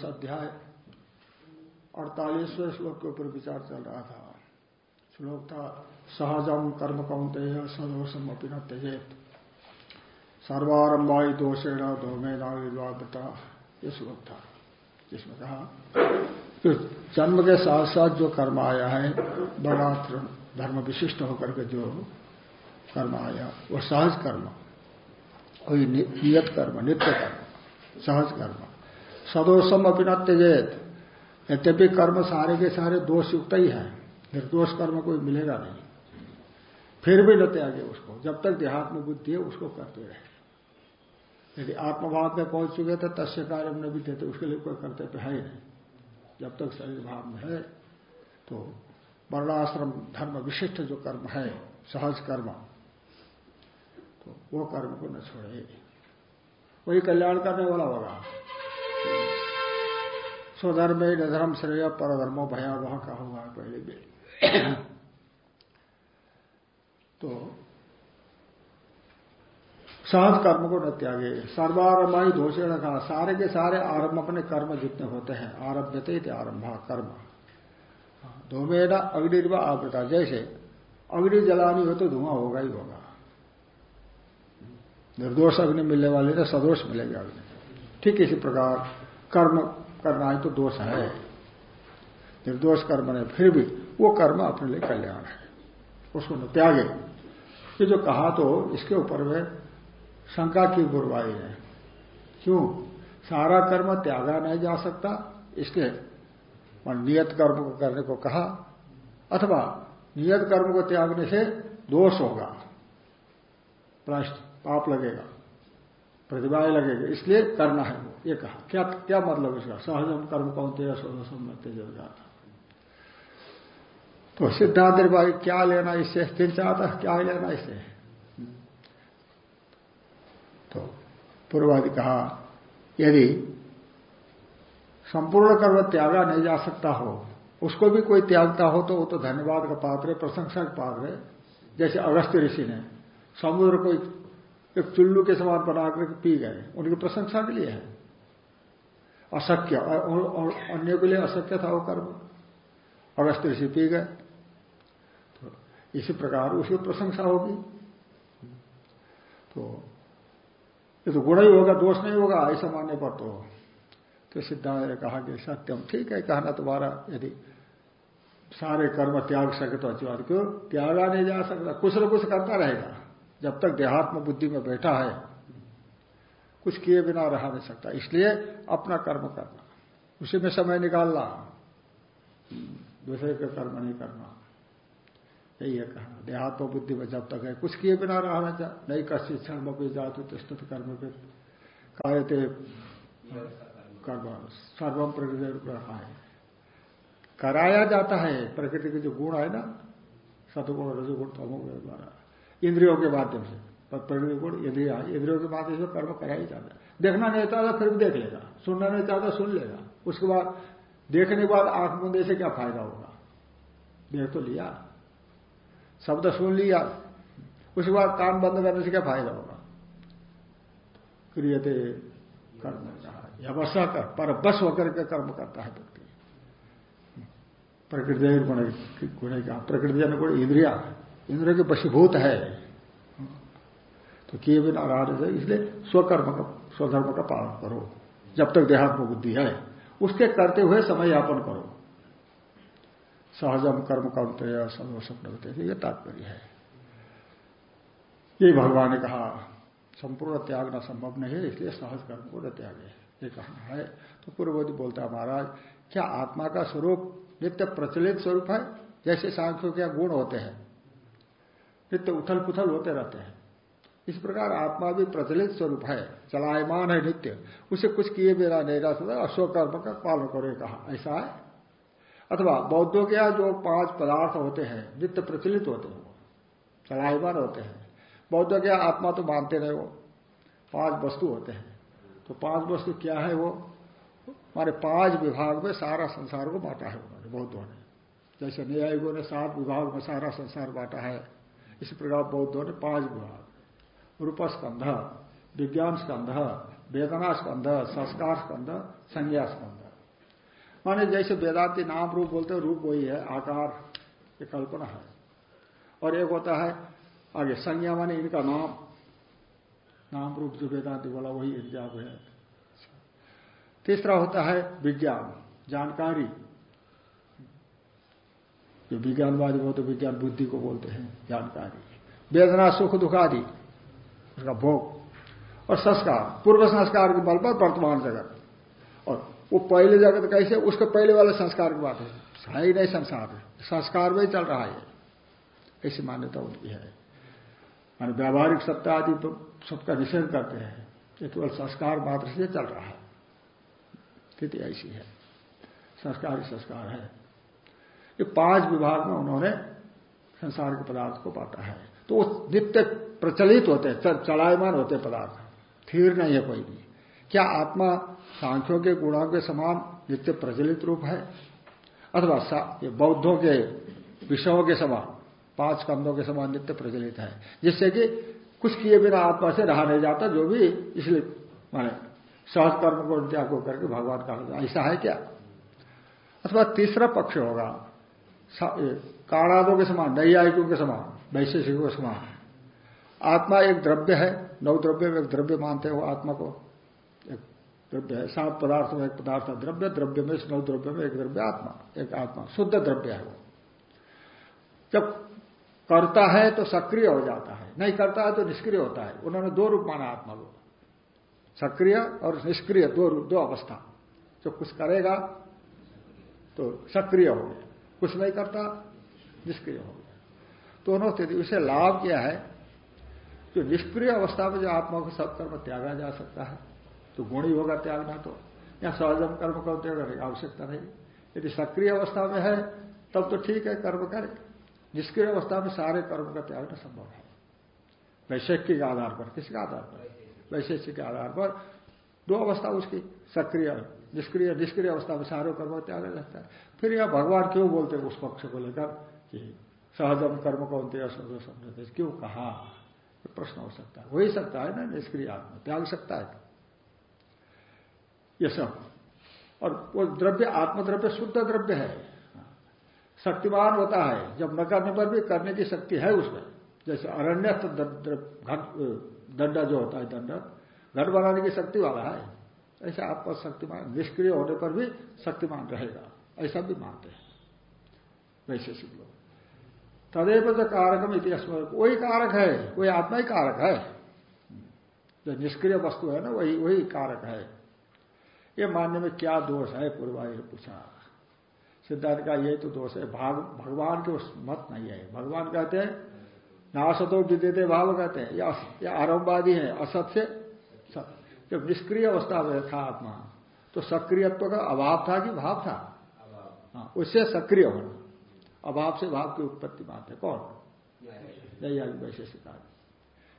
अष्टादश अध्याय, अड़तालीसवें श्लोक के ऊपर विचार चल रहा था। श्लोक था सहजम कर्म कौंते सदोषम अपनी न त्यजेत। सर्वारंभाई दोषेण धोमेनाता ये श्लोक था, जिसमें कहा, कि जन्म के साथ साथ जो कर्म आया है बड़ा धर्म विशिष्ट होकर के जो कर्म आया, वो सहज कर्म वही नियत कर्म, नित्य कर्म, सहज कर्म। सदोषम अपनी न त्यजेत यद्यपि कर्म सारे के सारे दोष युक्त ही है। निर्दोष कर्म कोई मिलेगा नहीं। फिर भी न त्यागे उसको। जब तक देहात्म बुद्धि है, उसको करते रहे। यदि आत्मभाव में पहुँच चुके थे, तस्य कार्य में भी देते उसके लिए कोई करते तो है ही नहीं। जब तक शरीर भाव में है तो वर्णाश्रम धर्म विशिष्ट जो कर्म है, सहज कर्म तो वो कर्म को न छोड़े। वही कल्याण करने वाला होगा। स्वधर्म धर्म श्रेय पर परधर्मो भयावह का होगा पहले भी। तो सहज कर्म को न त्यागे। सर्वारंभाई दोषेण कहा। सारे के सारे आरंभ अपने कर्म जितने होते हैं, आरभ्यते थे आरंभा कर्म। धूमेना अग्निर्वा आवृता। जैसे अग्नि जलानी हो तो धुआँ होगा ही होगा। निर्दोष अग्नि मिलने वाले तो सदोष मिलेगा अग्नि। ठीक इसी प्रकार कर्म करना है तो दोष है। निर्दोष कर्म ने फिर भी वो कर्म अपने लिए कल्याण है। उसको न त्यागे। ये जो कहा तो इसके ऊपर में शंका की बुरवाई है। क्यों? सारा कर्म त्यागा नहीं जा सकता। इसलिए नियत कर्म को करने को कहा अथवा नियत कर्म को त्यागने से दोष होगा। प्रश्न पाप लगेगा। प्रतिभाएँ लगेगा इसलिए करना है वो, ये कहा। क्या क्या मतलब इसका? सहजम कर्म कौन तेरा सोदसम तेजा तो सिद्धांत भाई, क्या लेना इससे तीन चाहता क्या लेना इससे तो पूर्वादि कहा, यदि संपूर्ण कर्म त्यागा नहीं जा सकता हो, उसको भी कोई त्यागता हो तो वो तो धन्यवाद का पात्र है, प्रशंसा का पात्र है। जैसे अगस्त्य ऋषि ने समुद्र को एक चुल्लू के समान बनाकर पी गए, उनकी प्रशंसा के लिए है। अशक्य और अन्य के लिए अशक्य था वो कर्म। अगस्त ऋषि पी गए। तो इसी प्रकार उसकी प्रशंसा होगी। तो ये तो गुण ही होगा, दोष नहीं होगा, ऐसा मानने पर तो। तो सिद्धांत ने कहा कि सत्यम, ठीक है, कहना तुम्हारा, यदि सारे कर्म त्याग सके तो अच्छी बात क्यों त्यागा नहीं जा सकता, कुछ न कुछ करता रहेगा। जब तक देहात्म बुद्धि में बैठा है, कुछ किए बिना रहा नहीं सकता। इसलिए अपना कर्म करना, उसी में समय निकालना, दूसरे का कर्म नहीं करना। यही है कहना। देहात्म बुद्धि में जब तक है, कुछ किए बिना रहना चाह नहीं कश्य क्षण भी जातु तिष्ठित कर्म के कार्यते कर्म सर्वम प्रकृति रहा है। कराया जाता है, प्रकृति के जो गुण है ना सतगुण रजगुण, तमोगुण द्वारा। इंद्रियों के माध्यम से। इंद्रिया इंद्रियों के माध्यम से कर्म करा ही जाता है। देखना नहीं चाहता फिर भी देख लेगा। सुनना नहीं चाहता सुन लेगा। उसके बाद देखने के बाद आँख मुंदे से क्या फ़ायदा होगा? देख तो लिया। शब्द सुन लिया। उसके बाद कान बंद करने से क्या फ़ायदा होगा? क्रियते कर्म कहा या बसा कर। पर बस होकर के कर्म करता है व्यक्ति। प्रकृति गुण का प्रकृति गुण इंद्रिया। इंद्र के वशीभूत है। तो किए बिना रहा इसलिए स्वकर्म का, स्वधर्म का पालन करो। जब तक देहात्म बुद्धि है, उसके करते हुए समय यापन करो। सहजम कर्म करते सर्वस्व ये तात्पर्य है। ये भगवान ने कहा, संपूर्ण त्यागना संभव नहीं है, इसलिए सहज कर्म को न त्यागे। ये कहना है। तो पूर्ववती बोलता है महाराज, क्या आत्मा का स्वरूप नित्य प्रचलित स्वरूप है? जैसे सांख्यों के गुण होते हैं। नित्य उथल पुथल होते रहते हैं। इस प्रकार आत्मा भी प्रचलित स्वरूप है, चलायमान है नित्य। उसे कुछ किए बिना नहीं रह सकता अशोक कर्म का पालन करो कहा। ऐसा है? अथवा बौद्धों के जो पाँच पदार्थ होते हैं, नित्य प्रचलित होते हैं, चलायमान होते हैं। बौद्धों के आत्मा तो मानते रहे वो। पाँच वस्तु होते हैं। तो पाँच वस्तु क्या है वो? हमारे पाँच विभाग में सारा संसार को बांटा है उन्होंने, बौद्धों ने। जैसे न्यायिकों ने सात विभाग में सारा संसार बांटा है। इसी प्रकार बौद्धों ने पाँच विभाग रूप स्कंध विज्ञान स्कंध, वेदना स्कंध, संस्कार स्कंध, संज्ञा स्कंध। माने जैसे वेदांति नाम रूप बोलते हैं, रूप वही है, आकार ये कल्पना है। और एक होता है, आगे संज्ञा माने इनका नाम। नाम रूप जो वेदांति बोला, वही इर्जाब है। तीसरा होता है विज्ञान, जानकारी। जो विज्ञानवादी बोलते विज्ञान बुद्धि को बोलते हैं, जानकारी। वेदना, सुख, दुख आदि। उसका भोग। और संस्कार। पूर्व संस्कार के बल पर वर्तमान जगत। और वो पहले जगत कैसे, उसके पहले वाले संस्कार की बात है। ही नहीं संसार। संस्कार में चल रहा है। ऐसी मान्यता उनकी है। मान व्यावहारिक सत्ता आदि तो सबका निषेध करते हैं। ये केवल संस्कार मात्र से चल रहा है। स्थिति ऐसी है। संस्कार ही संस्कार है। ये पाँच विभाग में उन्होंने संसार के पदार्थ को बांटा है। तो वो नित्य प्रचलित होते हैं चलायमान होते पदार्थ। स्थिर नहीं है कोई भी। क्या आत्मा सांख्यों के गुणों के समान नित्य प्रचलित रूप है? अथवा बौद्धों के विषयों के समान, पाँच कंधों के समान नित्य प्रचलित है, जिससे कि कुछ किए बिना आत्मा से रहा नहीं जाता, जो भी इसलिए माने सहज कर्म को त्याग करके भगवान का ऐसा है क्या? अथवा तीसरा पक्ष होगा काणादों के समान, नैयायिकों के समान, वैशेषिकों के समान आत्मा एक द्रव्य है, नौ द्रव्य में एक द्रव्य मानते हो आत्मा को। एक द्रव्य है, सात पदार्थ में एक पदार्थ द्रव्य द्रव्य में नौ द्रव्य में एक द्रव्य आत्मा, एक आत्मा, शुद्ध द्रव्य है वो। जब करता है तो सक्रिय हो जाता है, नहीं करता है तो निष्क्रिय होता है। उन्होंने दो रूप माना आत्मा को, सक्रिय और निष्क्रिय, दो रूप, दो अवस्था। जो कुछ करेगा तो सक्रिय हो गया। कुछ नहीं करता, निष्क्रिय हो गया। दोनों स्थिति, उसे लाभ क्या है? जो निष्क्रिय अवस्था में जो आत्मा को सत्कर्म त्यागा जा सकता है तो गुण होगा त्यागना तो। या सहजम कर्म का त्याग आवश्यकता नहीं। यदि सक्रिय अवस्था में है, तब तो ठीक है, कर्म करे। निष्क्रिय अवस्था में सारे कर्म का त्यागना संभव है। वैशेषिक के आधार पर, किसके आधार पर? वैशेषिक के आधार पर दो अवस्था उसकी, सक्रिय, निष्क्रिय निष्क्रिय अवस्था में सारे कर्म त्याग रहता है। फिर यह भगवान क्यों बोलते उस पक्ष को लेकर कि सहजम कर्म को अंत्य समझते क्यों कहा? प्रश्न हो सकता है। हो ही सकता है ना, निष्क्रिय आत्मा। त्याग सकता है। ये सब। और वो द्रव्य, आत्मद्रव्य शुद्ध द्रव्य है। शक्तिमान होता है। जब न करने पर भी करने की शक्ति है उसमें। जैसे अरण्य दंड जो होता है दंड, घट बनाने की शक्ति वाला है। ऐसे आपका शक्तिमान निष्क्रिय होने पर भी शक्तिमान रहेगा। ऐसा भी मानते हैं। वैशेषिक लोग। तदेव जो कारकम इतिहास वही कारक है, कोई आत्मा ही कारक है, जो निष्क्रिय वस्तु है ना, वही वही कारक है। ये मानने में क्या दोष है, पूर्वाय पूछा। सिद्धार्थ का यही तो दोष है, भाग, भगवान के उस मत नहीं है। भगवान कहते हैं, नाशतो विद्यते भाव कहते हैं। या आरंभवादी है, असत से जब निष्क्रिय अवस्था में था आत्मा तो सक्रियत्व का अभाव था कि भाव था? हाँ, उससे सक्रिय होना। अभाव से भाव की उत्पत्ति मानते कौन? आगे वैसे सिद्धांत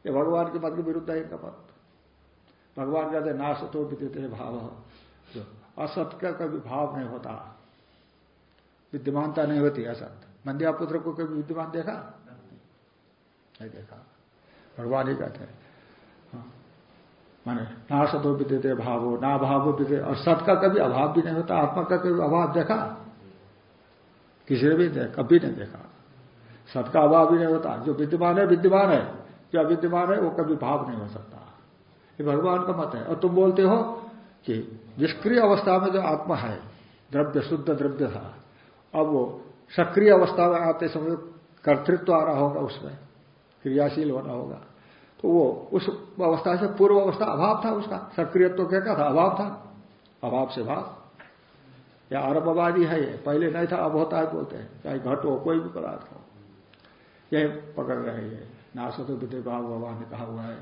ये भगवान के मत के विरुद्ध है इनका मत भगवान कहते नाशतो विद्यते भाव। जो असत का कभी भाव नहीं होता। विद्यमानता नहीं होती असत। मंदिया पुत्र को कभी विद्यमान देखा? नहीं देखा। भगवान ही कहते हैं। हाँ। माने ना सतो विद्यते भाव हो ना भाव विद्य और सत का कभी अभाव भी नहीं होता। आत्मा का कभी अभाव देखा? किसी ने भी देखा, कभी नहीं देखा। सत का अभाव भी नहीं होता। जो विद्यमान है विद्यमान है। जो अविद्यमान है, वो कभी भाव नहीं हो सकता। ये भगवान का मत है। और तुम बोलते हो कि निष्क्रिय अवस्था में जो आत्मा है, द्रव्य, शुद्ध द्रव्य था, अब वो सक्रिय अवस्था में आते समय कर्तृत्व आ रहा होगा उसमें, क्रियाशील होना होगा। तो वो उस अवस्था से पूर्व अवस्था अभाव था उसका। सक्रियत्व क्या क्या था? अभाव था। अभाव से भाव। या आरंभवादी है ये, पहले नहीं था, अब होता है बोलते हैं। चाहे घट हो, कोई भी पदार्थ हो। यही पकड़ रहे हैं नासतो भाव, भगवान ने कहा हुआ है।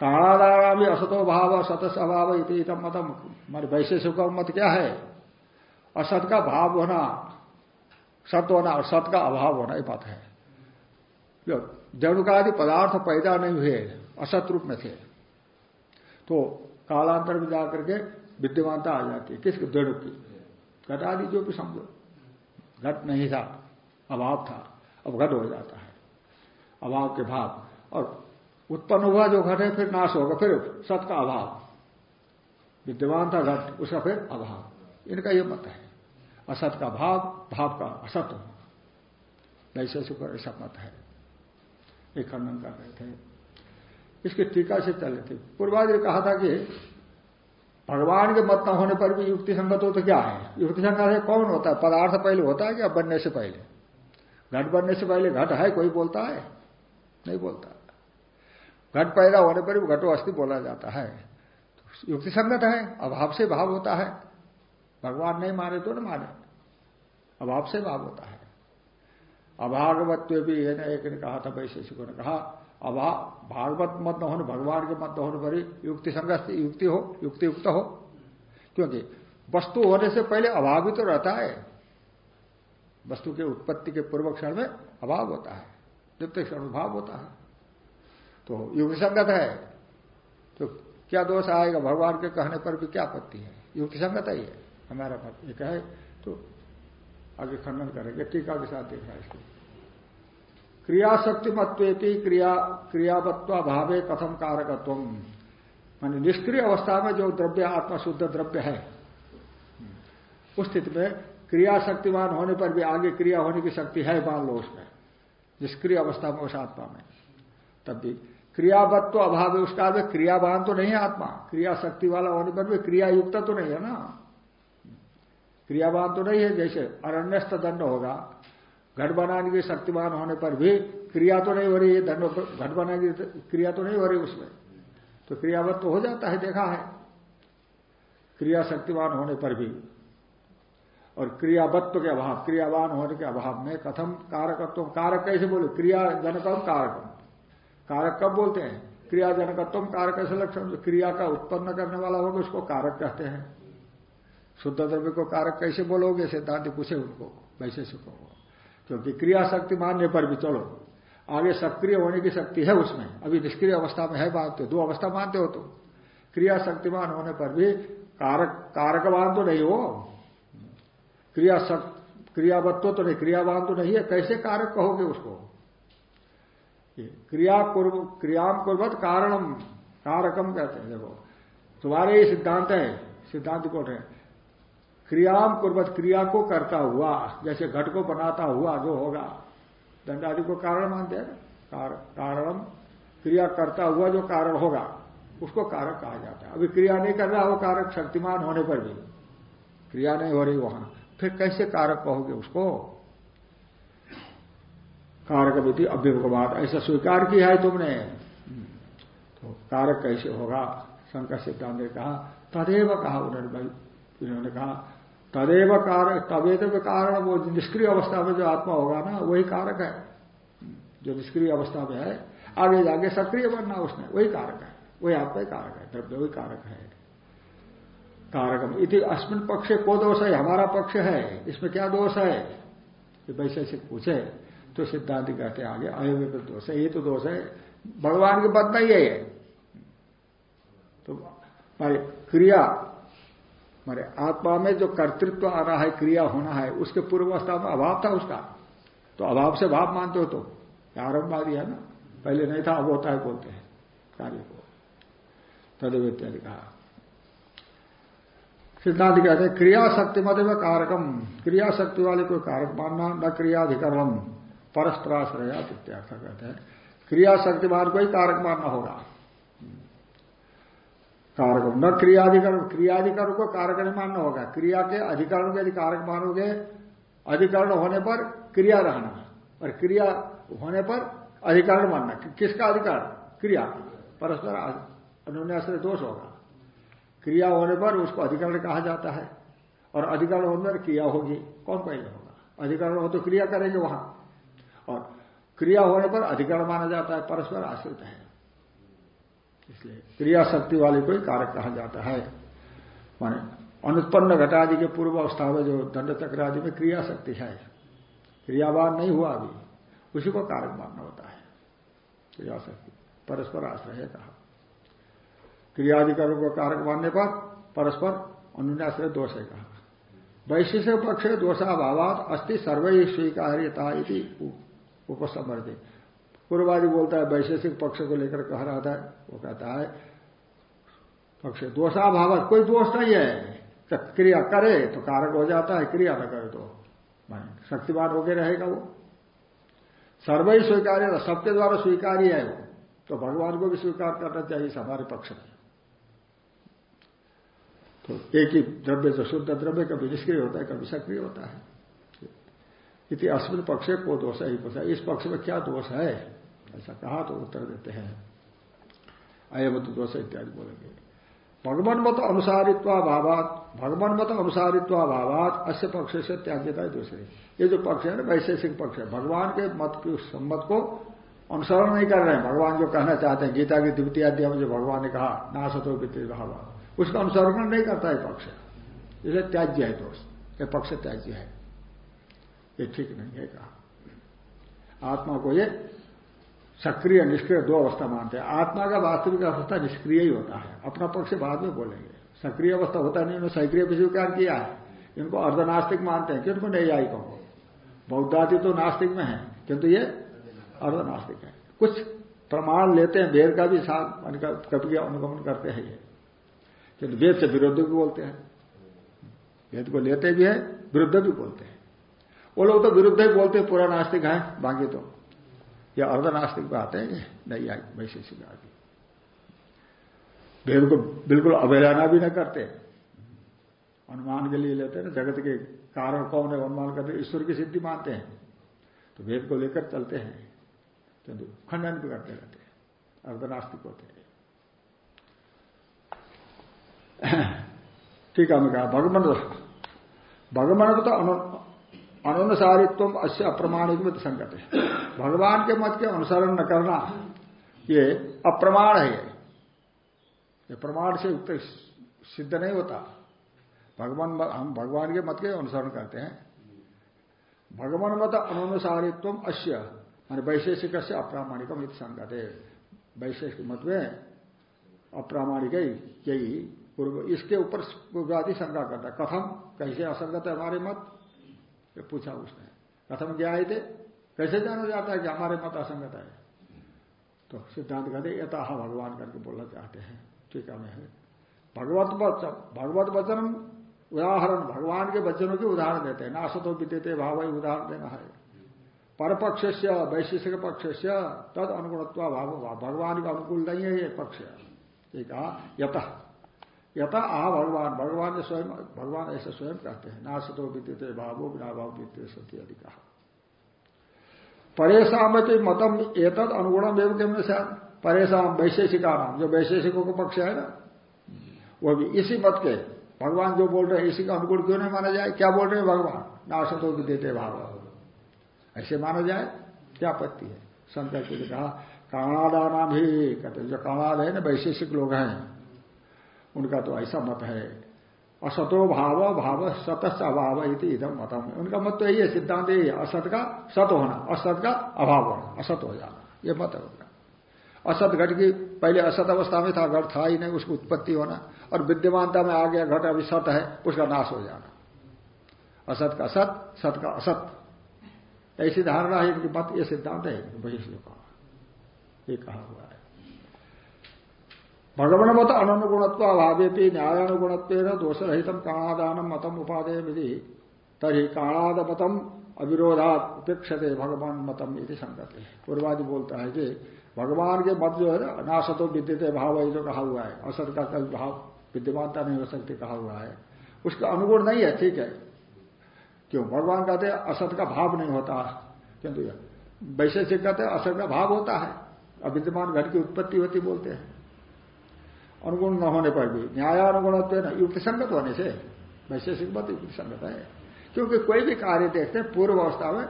काणादारा भी असतो भाव, सतस अभाव इतम मतम हमारे वैशेषिक मत क्या है? असत का भाव होना सत्य होना और सत का अभाव होना ही मत है। जड़ुकादि पदार्थ पैदा नहीं हुए, असत रूप में थे। तो कालांतर में जाकर के विद्यमानता आ जाती है। किस जड़ु की। घटादि जो भी समझो घट नहीं था, अभाव था, अब घट हो जाता है। अभाव के भाव और उत्पन्न हुआ जो घट है, फिर नाश होगा, फिर सत का अभाव। विद्यमान था घट, उसका फिर अभाव। इनका यह मत है। असत का भाव भाव का असत। होना वैशेषिक ऐसा मत है। एक खंडन कर रहे थे। इसके टीका से चल थे। पूर्वाज ने कहा था कि भगवान के मत न होने पर भी युक्ति संगत हो तो क्या है? युक्ति संगत है, कौन होता है? पदार्थ पहले होता है क्या बनने से पहले? घट बनने से पहले घट है, कोई बोलता है? नहीं बोलता। घट पैदा होने पर भी घटो अस्थि बोला जाता है। तो युक्ति संगत है, अभाव से भाव होता है। भगवान नहीं माने तो ना माने। अभाव से भाव होता है। अभागवत्व भी एक ने कहा था, वैशेषिकों ने कहा अभाव भागवत मत न होने, भगवान के मत न होने पर युक्ति संगत युक्ति हो, युक्ति युक्त हो। क्योंकि वस्तु होने से पहले अभाव ही तो रहता है। वस्तु के उत्पत्ति के पूर्व क्षण में अभाव होता है द्वितीय क्षण भाव होता है। तो युक्ति संगत है। तो क्या दोष आएगा? भगवान के कहने पर भी क्या आपत्ति है? युक्ति संगत ही है हमारा मत। ये कहे तो आगे खंडन करेंगे, टीका के साथ देखा इसको। क्रिया शक्ति मत्वेपी क्रिया, क्रियावत्व भावे कथम कारकत्व मान निष्क्रिय अवस्था में जो द्रव्य आत्मा शुद्ध द्रव्य है, उस स्थिति में क्रिया शक्तिमान होने पर भी आगे क्रिया होने की शक्ति है, मान लो उसमें। निष्क्रिय अवस्था में उस आत्मा में। तब भी क्रियावत्व अभाव है उसका क्रियावान तो नहीं है आत्मा। क्रिया शक्ति वाला होने पर भी क्रिया युक्त तो नहीं है ना। क्रियावान तो नहीं है, जैसे अरण्यस्त दंड होगा घट बनाने की शक्तिमान होने पर भी क्रिया तो नहीं हो रही है दंड घट बनाने की क्रिया तो नहीं हो रही उसमें। तो क्रियावत तो हो जाता है, देखा है। क्रिया शक्तिमान होने पर भी। और क्रियावत्व के अभाव, क्रियावान होने के अभाव में कथम कारकत्व कारक कैसे बोले? क्रिया जनकम कारकम। कारक कब बोलते हैं? क्रिया जनकत्व कारक ऐसे लक्षण क्रिया का उत्पन्न करने वाला होगा, उसको कारक कहते हैं। शुद्ध द्रव्य को कारक कैसे बोलोगे? सिद्धांत पूछे उनको, वैसे को क्योंकि क्रिया शक्ति मानने पर भी चलो। आगे सक्रिय होने की शक्ति है उसमें। अभी निष्क्रिय अवस्था में है मानते दो अवस्था मानते हो तो। क्रिया शक्तिमान होने पर भी कारक, कारकवान तो नहीं हो। क्रिया क्रियावत्व तो नहीं, क्रियावान तो नहीं है। कैसे कारक कहोगे उसको? क्रिया क्रियाम कुर्वत कारणम, कारकम कहते हैं, देखो। तुम्हारे ये सिद्धांत है, सिद्धांत कोट है। क्रियाम कुर्बत क्रिया को करता हुआ जैसे घट को बनाता हुआ जो होगा। दंडादि को कारण मानते हैं कार, कारणम क्रिया करता हुआ जो कारण होगा उसको कारक कहा जाता है। अभी क्रिया नहीं कर रहा वो कारक शक्तिमान होने पर भी। क्रिया नहीं हो रही वहाँ। फिर कैसे कारक कहोगे उसको? कारक विधि अभ्युपवाद ऐसा स्वीकार किया है तुमने। तो कारक कैसे होगा? शंकर सिद्धांत ने कहा तदेव कहा उन्होंने भाई इन्होंने कहा तदेव कारक तवेद कारण वो निष्क्रिय अवस्था में जो आत्मा होगा ना, वही कारक है। जो निष्क्रिय अवस्था में है, आगे जाके सक्रिय बनना उसने, वही कारक है। वही ही कारक है, द्रव्य वही कारक है। कारकम। इति अस्मिन पक्ष को दोष है? हमारा पक्ष है। इसमें क्या दोष है? वैसे से पूछे तो सिद्धांत कहते आगे अयोग्य दोष है। ये तो दोष है। भगवान की पद नहीं है ये। तो क्रिया मारे आत्मा में जो कर्तृत्व आ रहा है, क्रिया होना है, उसके पूर्वावस्था में अभाव था उसका। तो अभाव से भाव मानते हो तो आरंभवादी है ना? पहले नहीं था, अब होता है, बोलते हैं कार्य को। तदेव इत्यादि कहा। सिद्धांत कहते हैं, क्रिया शक्ति मत में कारकम। क्रिया शक्ति वाले कोई कारक मानना, न क्रियाधिकरण परस्पराश्रया इत्यार्थ कहते हैं। क्रिया शक्तिमान को ही कारक मानना होगा। कारक न क्रियाधिकरण क्रियाधिकरण को कारक नहीं मानना होगा। क्रिया के अधिकरण के यदि कारक मानोगे, अधिकरण होने पर क्रिया रहना, और क्रिया होने पर अधिकरण मानना। किसका अधिकार क्रिया। परस्पर अनुन्याश्रय दोष होगा। क्रिया होने पर उसको अधिकरण कहा जाता है, और अधिकरण होने पर क्रिया होगी। कौन पहले होगा? अधिकरण हो तो क्रिया करेंगे वहाँ। और क्रिया होने पर अधिकरण माना जाता है, परस्पर आश्रित है। इसलिए। क्रिया शक्ति वाले को ही कारक कहा जाता है। माने अनुत्पन्न घटादि के पूर्व अवस्था में जो दंड चक्र आदि में क्रिया शक्ति है, क्रियावान नहीं हुआ अभी, उसी को कारक मानना होता है। क्रिया शक्ति परस्पर आश्रय है कहा। क्रियाधिकरण को कारक मानने पर परस्पर अनुन्याश्रय दोष है कहा। वैशिष्ट पक्ष दोषाभावात अस्थि सर्व स्वीकार्यता उपसमर्थे। पूर्वादि बोलता है, वैशेषिक पक्ष को लेकर कह रहा था, वो कहता है, पक्ष दोषाभाव कोई दोष नहीं है। तो क्रिया करे तो कारक हो जाता है, क्रिया न करे तो शक्तिवान होकर रहेगा वो। सर्व ही स्वीकार्य सबके द्वारा स्वीकार्य है वो। तो भगवान को भी स्वीकार करना चाहिए हमारे पक्ष में। तो एक ही द्रव्य जो शुद्ध द्रव्य, कभी निष्क्रिय होता है, कभी सक्रिय होता है। इति अस्मिन पक्ष को दोष ही पूछा इस पक्ष में क्या दोष है? ऐसा कहा तो उत्तर देते हैं। अयमत दोष इत्यादि बोलेंगे। भगवान मत अनुसारित्वाभावात भगवान मत अनुसारित्वाभावात अस्य पक्ष से त्याज्यता है दूसरे ये जो पक्ष है ना, वैशेषिक पक्ष है। भगवान के मत की सम्मत को अनुसरण नहीं कर रहे हैं। भगवान जो कहना चाहते हैं, गीता की द्वितीय अध्याय में जो भगवान ने कहा नाशतो वित्तीय भाव, उसका अनुसरण नहीं करता है पक्ष इसलिए त्याज्य है दोष। ये पक्ष त्याज्य है। ये ठीक नहीं है कहा। आत्मा को ये सक्रिय, निष्क्रिय दो अवस्था मानते हैं। आत्मा का वास्तविक अवस्था निष्क्रिय ही होता है। अपना पक्ष बाद में बोलेंगे। सक्रिय अवस्था होता नहीं, उन्होंने सक्रिय भी स्वीकार किया है। इनको अर्धनास्तिक मानते हैं। किनको नहीं आई कहो बौद्धादि तो नास्तिक में है, किंतु ये अर्धनास्तिक है। कुछ प्रमाण लेते हैं, वेद का भी साथ कभी अनुगमन करते हैं ये। किंतु वेद से विरुद्ध भी बोलते हैं। वेद को लेते भी है, विरुद्ध भी बोलते हैं। वो लोग तो विरुद्ध ही बोलते हैं, पूरा नास्तिक है, बाकी तो। ये अर्धनास्तिक बात है, नहीं आई वैशेषिक आदि वेद को बिल्कुल अवहेलना भी न करते। अनुमान के लिए लेते ना, जगत के कारण कौन है, अनुमान करते ईश्वर की सिद्धि मानते हैं। तो वेद को लेकर चलते हैं किंतु खंडन भी करते रहते हैं, अर्धनास्तिक होते हैं। ठीक है, मैं कहा, भगवान भगवान को तो अनुसारित्व अश्य अप्रमाणिक संगत। है भगवान के मत के अनुसरण न करना, ये अप्रमाण है। ये प्रमाण से युक्त सिद्ध नहीं होता। भगवान हम भगवान के मत के अनुसरण करते हैं। भगवान मत अनुसारित्व अश्य मान वैशेषिक से अप्रामाणिक अप्रामाणिकम संगत। है वैशेषिक मत में अप्रामाणिक यही पूर्व इसके ऊपर पूर्वादि शंका करता कथम, कैसे असंगत है हमारे मत? ये पूछा उसने। कथम आए थे, कैसे जाना जाता है कि हमारे मत असंगत है? तो सिद्धांत कहते यथा भगवान करके बोलना चाहते हैं। ठीक है मैं भगवत भगवत वचन उदाहरण, भगवान के वचनों के उदाहरण देते हैं। नाशतो विद्यते भाव उदाहरण देना है। परपक्ष से वैशिष्ट पक्ष से तद अनुगुणत्वा भाव, भगवान का अनुकूल नहीं है ये पक्ष। ये कहा यथ यथा आ भगवान भगवान ने स्वयं, भगवान ऐसे स्वयं कहते हैं नाशतो विद्युत, भावो बिना भाव विद्युत सत्य आदि कहा परेशान मतम एतद अनुगुणम एवं केवल से परेशान वैशेषिका नाम जो वैशेषिकों का पक्ष है ना? वो भी इसी मत के। भगवान जो बोल रहे हैं, इसी का अनुकूल क्यों नहीं माना जाए? क्या बोल रहे हैं भगवान? नाशतो विद्युत, भाव। ऐसे माना जाए? क्या आपत्ति है? जी ने कहा काणादा नाम ही कहते जो काणाद है ना, वैशेषिक लोग हैं उनका तो ऐसा मत है। असतो भाव भाव सत अभाव इति इधम मतम उनका मत तो यही है, सिद्धांत यही है, असत का सत होना, असत का अभाव होना, असत हो जाना यह मत है उनका। असत घट की पहले असत अवस्था में था, घट था ही नहीं, उसकी उत्पत्ति होना, और विद्यमानता में आ गया घट, अभी सत है, उसका नाश हो जाना। असत का सत सत का असत। ऐसी धारणा है इनकी मत, ये सिद्धांत है, वही कहा। ये कहा हुआ है। भगवान मत अनुगुणत्व अभावे न्यायानुगुणत्व दोष रहित काणादान मतम उपादेय विधि तरी काणाद मतम अविरोधात उपेक्षते भगवान मतम इति संगत। पूर्वादि बोलता है कि भगवान के मत जो है ना नासतो विद्युत भाव है जो कहा हुआ है। असत का कल भाव, विद्यमानता नहीं हो सकती कहा हुआ है। उसका अनुगुण नहीं है, ठीक है। क्यों? भगवान कहते हैं असत का भाव नहीं होता। किंतु वैशेषिक कहते हैं असत का भाव होता है। अविद्यमान घट की उत्पत्ति होती बोलते हैं। अनुगुण न होने पर भी न्यायानुगुणत्व न युक्त संगत होने से, वैशेषिक मत युक्त संगत है। क्योंकि कोई भी कार्य देखते हैं, पूर्व अवस्था में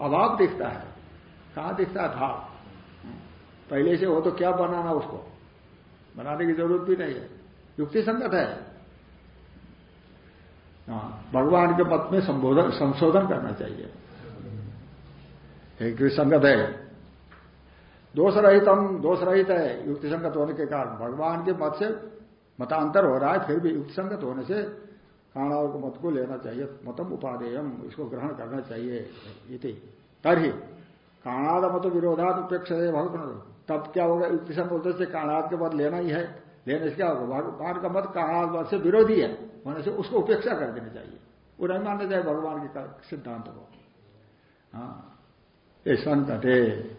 अभाव दिखता है। कहा दिखता था पहले से हो तो क्या बनाना उसको? बनाने की ज़रूरत भी नहीं है। युक्ति संगत है। हाँ भगवान के मत में संबोधन, संशोधन करना चाहिए। एक संगत है। दोष रहित हम दोष रहित है युक्ति संगत होने के कारण। भगवान के मत से मतांतर हो रहा है, फिर भी युक्ति संगत होने से काणाओं के मत को लेना चाहिए। मतम उपादेयम, इसको ग्रहण करना चाहिए। इति। तभी काणाद मत विरोधात उपेक्षा भगवान। तब क्या होगा? युक्ति संगत से काणाद के मत लेना ही है। लेने से क्या होगा? भगवान का मत काणाद मत से विरोधी है। होने से उसको उपेक्षा कर देनी चाहिए। वो नहीं मानना चाहिए भगवान के सिद्धांत को। हाँ। ये संकट। है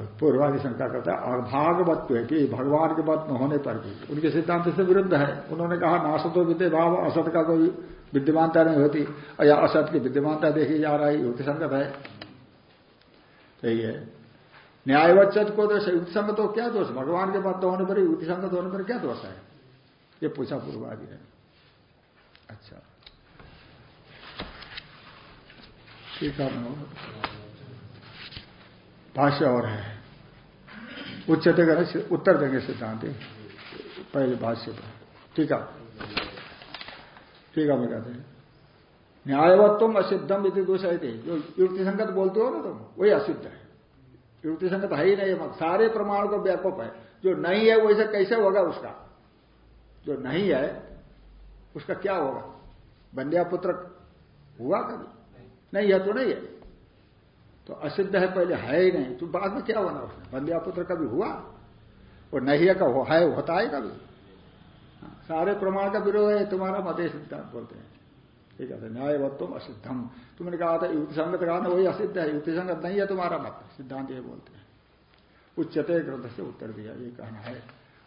तो पूर्वादि शंका करता है अभागवत्व है कि भगवान के मत न होने पर भी, उनके सिद्धांत से विरुद्ध है। उन्होंने कहा नासतो विद्य भाव असत का कोई विद्यमानता नहीं होती या असत की विद्यमानता देखी जा रहा है युक्ति संगत है। यही है। न्यायवच्चत को तो युक्ति संगत हो क्या दोष भगवान के मत होने पर, युक्ति संगत होने पर क्या दोष है? ये पूछा पूर्वादि ने अच्छा। ठीक है, भाष्य और है। उच्चते कर उत्तर देंगे सिद्धांत। पहले भाष्य पर। ठीक है? ठीक है मैं कहते हैं। न्यायवत्व असिद्धम यदि दोष है जो युक्ति संगत बोलते हो ना तुम, वही असिद्ध है। युक्ति संगत है ही नहीं सारे प्रमाण को व्यापक है। जो नहीं है, वैसे कैसे होगा उसका? जो नहीं है, उसका क्या होगा? बंध्या पुत्र हुआ कभी? नहीं है तो नहीं है। तो असिद्ध है पहले है ही नहीं। तो बाद में क्या होना उसने? बंदिया पुत्र कभी हुआ? और नहीं है का है होता है कभी? हाँ, सारे प्रमाण का विरोध है तुम्हारा मत सिद्धांत बोलते हैं। ठीक है न्यायवत्व असिद्धम। तुमने कहा था युक्ति संगत कहा वही असिद्ध है युक्ति संगत नहीं है तुम्हारा मत सिद्धांत ये बोलते हैं। उच्चते ग्रंथ से उत्तर दिया ये कहना है।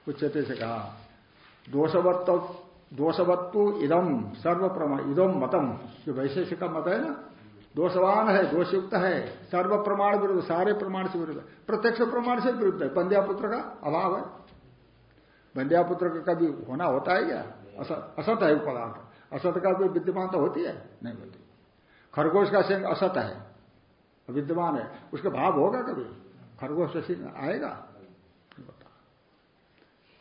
उच्चते से कहा दोषवत्व दोषवत्व इदम सर्व प्रमाण इदम मतम। जो वैशेषिक का मत है ना? दोषवान है, दोषयुक्त है, सर्व प्रमाण विरुद्ध, सारे प्रमाण से विरुद्ध, प्रत्यक्ष प्रमाण से विरुद्ध है बंध्या पुत्र का अभाव है। बंध्या पुत्र का कभी होना होता है क्या? असत है पदार्थ। असत का कोई विद्यमानता होती है? नहीं होती। खरगोश का सिंह असत है, विद्यमान है। उसका भाव होगा कभी? खरगोश का सिंह आएगा?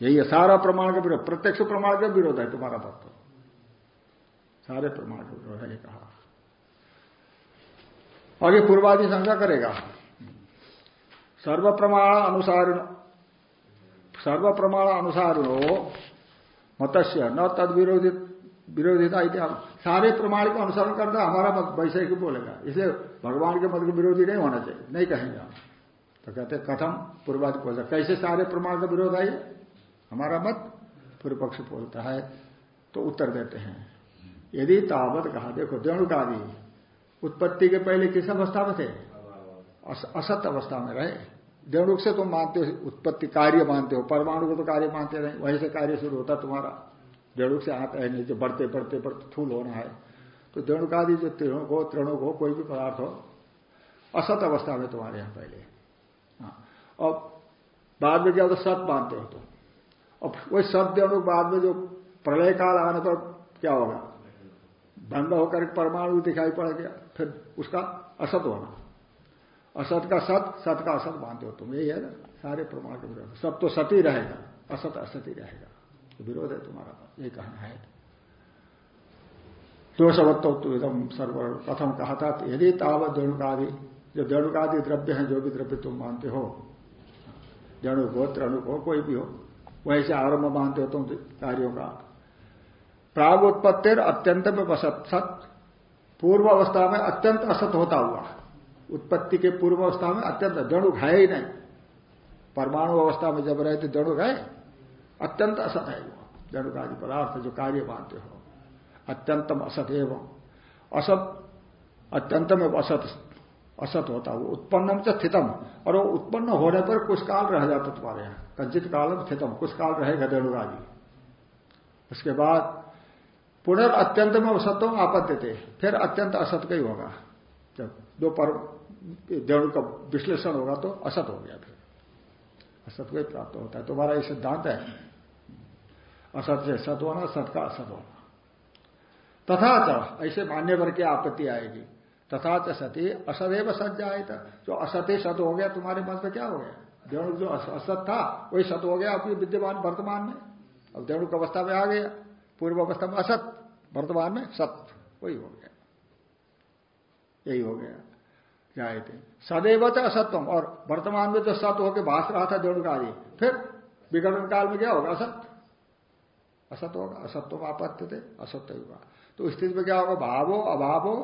यही है, सारा प्रमाण का विरोध प्रत्यक्ष प्रमाण का विरोध है तुम्हारा भक्त सारे प्रमाण का विरोध है कहा। आगे पूर्वादि शंका करेगा। सर्व प्रमाण अनुसार सर्व प्रमाण अनुसार हो मतस्य, न तद विरोधित विरोधिता इतिहास सारे प्रमाण का अनुसरण करता हमारा मत वैसे ही बोलेगा। इसे भगवान के मत के विरोधी नहीं होना चाहिए, नहीं कहेंगे हम। तो कहते कथम पूर्वादि बोलता कैसे सारे प्रमाण का विरोध है हमारा मत पूर्व पक्ष बोलता है तो उत्तर देते हैं। यदि तावत कहा, देखो, देणुकादि उत्पत्ति के पहले किस अवस्था में थे? असत अवस्था में रहे। देवणुक से तुम मानते हो, उत्पत्ति कार्य मानते हो, परमाणु को तो कार्य मानते रहे। वहीं से कार्य शुरू होता तुम्हारा। देवणुक से आता है जो बढ़ते बढ़ते बढ़ते थूल होना है। तो देणुकादि जो तृणुक हो तृणुक हो कोई भी पदार्थ हो, असत अवस्था में तुम्हारे यहाँ पहले। हाँ। और बाद में क्या होता सत मानते हो तुम। और वही सत देवणुक बाद में जो प्रलय काल आने पर क्या होगा? भंग होकर परमाणु दिखाई पड़ गया, फिर उसका असत होना। असत का सत सत का असत मानते हो तुम, यही है ना? सारे प्रमाण के विरोध। सब तो सत ही रहेगा, असत असत ही रहेगा। तो विरोध है तुम्हारा ये कहना है। दोषवत्व एकदम सर्व प्रथम कहा था यदि तावत देणुकादि जो देणुकादि द्रव्य है, जो भी द्रव्य तुम मानते हो देणुक हो त्रणुक हो कोई भी हो वही से आरंभ मानते हो तुम कार्यों का। प्राग उत्पत्तिर अत्यंत में बसत सत पूर्व अवस्था में अत्यंत असत होता हुआ। उत्पत्ति के पूर्व अवस्था में अत्यंत दणुक है ही नहीं। परमाणु अवस्था में जब रहे थे दणुक है अत्यंत असत है वो। दणुक आदि पदार्थ जो कार्य मानते हो। अत्यंतम असत एवं। असत, अत्यंतम असत असत होता वो उत्पन्नम से स्थितम। और वो उत्पन्न होने पर कुछ काल रह जाता तुम्हारे यहाँ। कंचित कालम स्थितम। कुछ काल रहेगा दणुक उसके बाद पुनर् अत्यंत में असत्व आपत्ति थे फिर अत्यंत असत का ही होगा। जब दो पर देवण का विश्लेषण होगा तो असत हो गया फिर। असत को ही प्राप्त होता है। तुम्हारा ये सिद्धांत है। असत से सत होना सत का असत होना। तथा च, ऐसे मान्य पर की आपत्ति आएगी। तथा च सती असदैव सत जाए जो असत्य सत हो गया, तुम्हारे मन में क्या हो गया? देणु जो असत था, वही सत हो गया अपनी विद्यमान वर्तमान में। अब देणु अवस्था में आ गया। पूर्व अवस्था में असत। वर्तमान में सत, वही हो गया। यही हो गया। थे। सदैव च असत्वम, और वर्तमान में जो सत्य होकर भाष रहा था देणु का फिर विघटन काल में क्या होगा? असत। असत होगा। असत्व आपत्ति थे असत्य होगा तो स्थिति में क्या होगा? भावो अभावो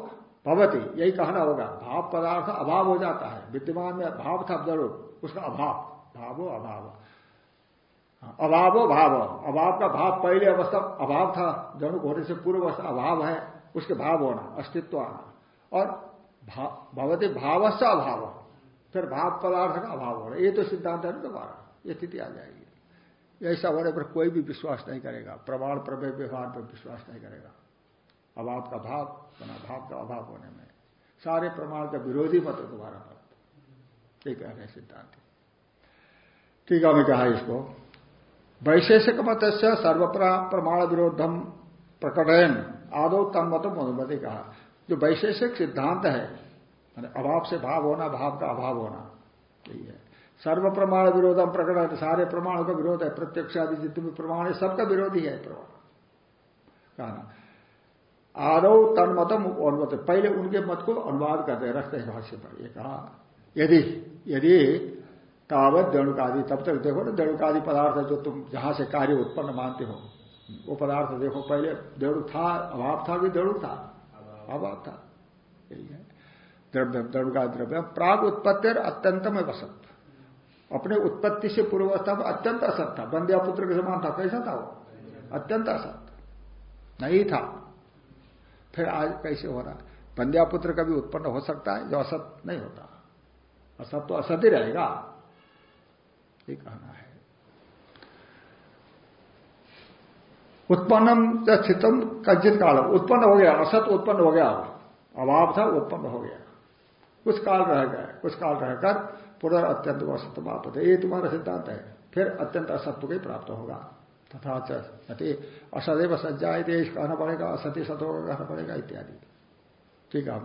भवती, यही कहना होगा। भाव पदार्थ अभाव हो जाता है। विद्यमान में भाव था ज़रूर, उसका अभाव। भावो अभाव। अभावो भाव। अभाव का भाव पहले अवस्था, अभाव था जनुक होने से पूर्व अवस्था, अभाव है, उसके भाव होना, अस्तित्व आना। और भवती भाव से अभाव। फिर भाव पदार्थ का अभाव होना। ये तो सिद्धांत है दोबारा। ये स्थिति आ जाएगी। ऐसा होने पर कोई भी विश्वास नहीं करेगा। प्रमाण प्रभे व्यवहार पर विश्वास नहीं करेगा। अभाव का भाव बना, भाव का अभाव होने में। सारे प्रमाण का विरोधी मत दोबारा मत। ये कह रहे सिद्धांत ठीक है, मैं कहा इसको। वैशेषिक मत से सर्वप्रा प्रमाण विरोधम प्रकटयन। आदो तम तन्मतम अनुमति कहा जो वैशेषिक सिद्धांत है अभाव से भाव होना भाव का अभाव होना, यही है। सर्व प्रमाण विरोधम प्रकट है सारे प्रमाणों का विरोध है प्रत्यक्ष आदि जितने भी प्रमाण है, सबका विरोधी है प्रमाण। कहना आदो तन्मतम अनुमत पहले उनके मत को अनुवाद करते रखते हैं भाष्य पर, ये कहा। यदि यदि तावत दणुकादि, तब तक देखो ना दणुकादि पदार्थ जो तुम जहाँ से कार्य उत्पन्न मानते हो, वो पदार्थ देखो, पहले देड़ु था, अभाव था कि देड़ु था? अभाव था। यही है। द्रव्य, दणुका द्रव्य, प्राग उत्पत्ति अत्यंतम वसत अपने उत्पत्ति से पूर्वस्था में अत्यंत असत था। बंदिया पुत्र के समान था, कैसा था वो? अत्यंत असत। नहीं था। फिर आज कैसे हो रहा बंदिया पुत्र कभी उत्पन्न हो सकता है, जो असत नहीं होता। असत तो असत ही रहेगा। ये कहना है। उत्पन्नम स्थितम कजित काल उत्पन्न हो गया, असत उत्पन्न हो गया, अभाव था, उत्पन्न हो गया। कुछ काल रह गया कुछ काल रहकर पुनर् अत्यंत असत्य वापत ये तुम्हारा सिद्धांत है। फिर अत्यंत असत्व को प्राप्त होगा। तथा चति असदैव सज्जाए देश कहना पड़ेगा असत्य सतो कहना पड़ेगा, इत्यादि। ठीक है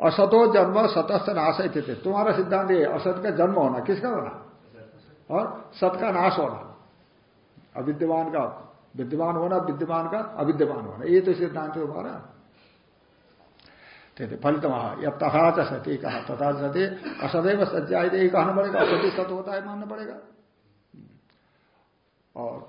असतो जन्म सतस्थ नाश थे तुम्हारा सिद्धांत ये असत का जन्म होना, किसका होना? और सत का नाश होना। अविद्यमान का विद्यमान होना, विद्यमान का अविद्यमान होना। ये तो सिद्धांत है। तुम्हारा फलित वहाँ या तथा सती कहा तथा सती, असदैव सज्जाए कहना पड़ेगा असत्य सत होता है, मानना पड़ेगा। और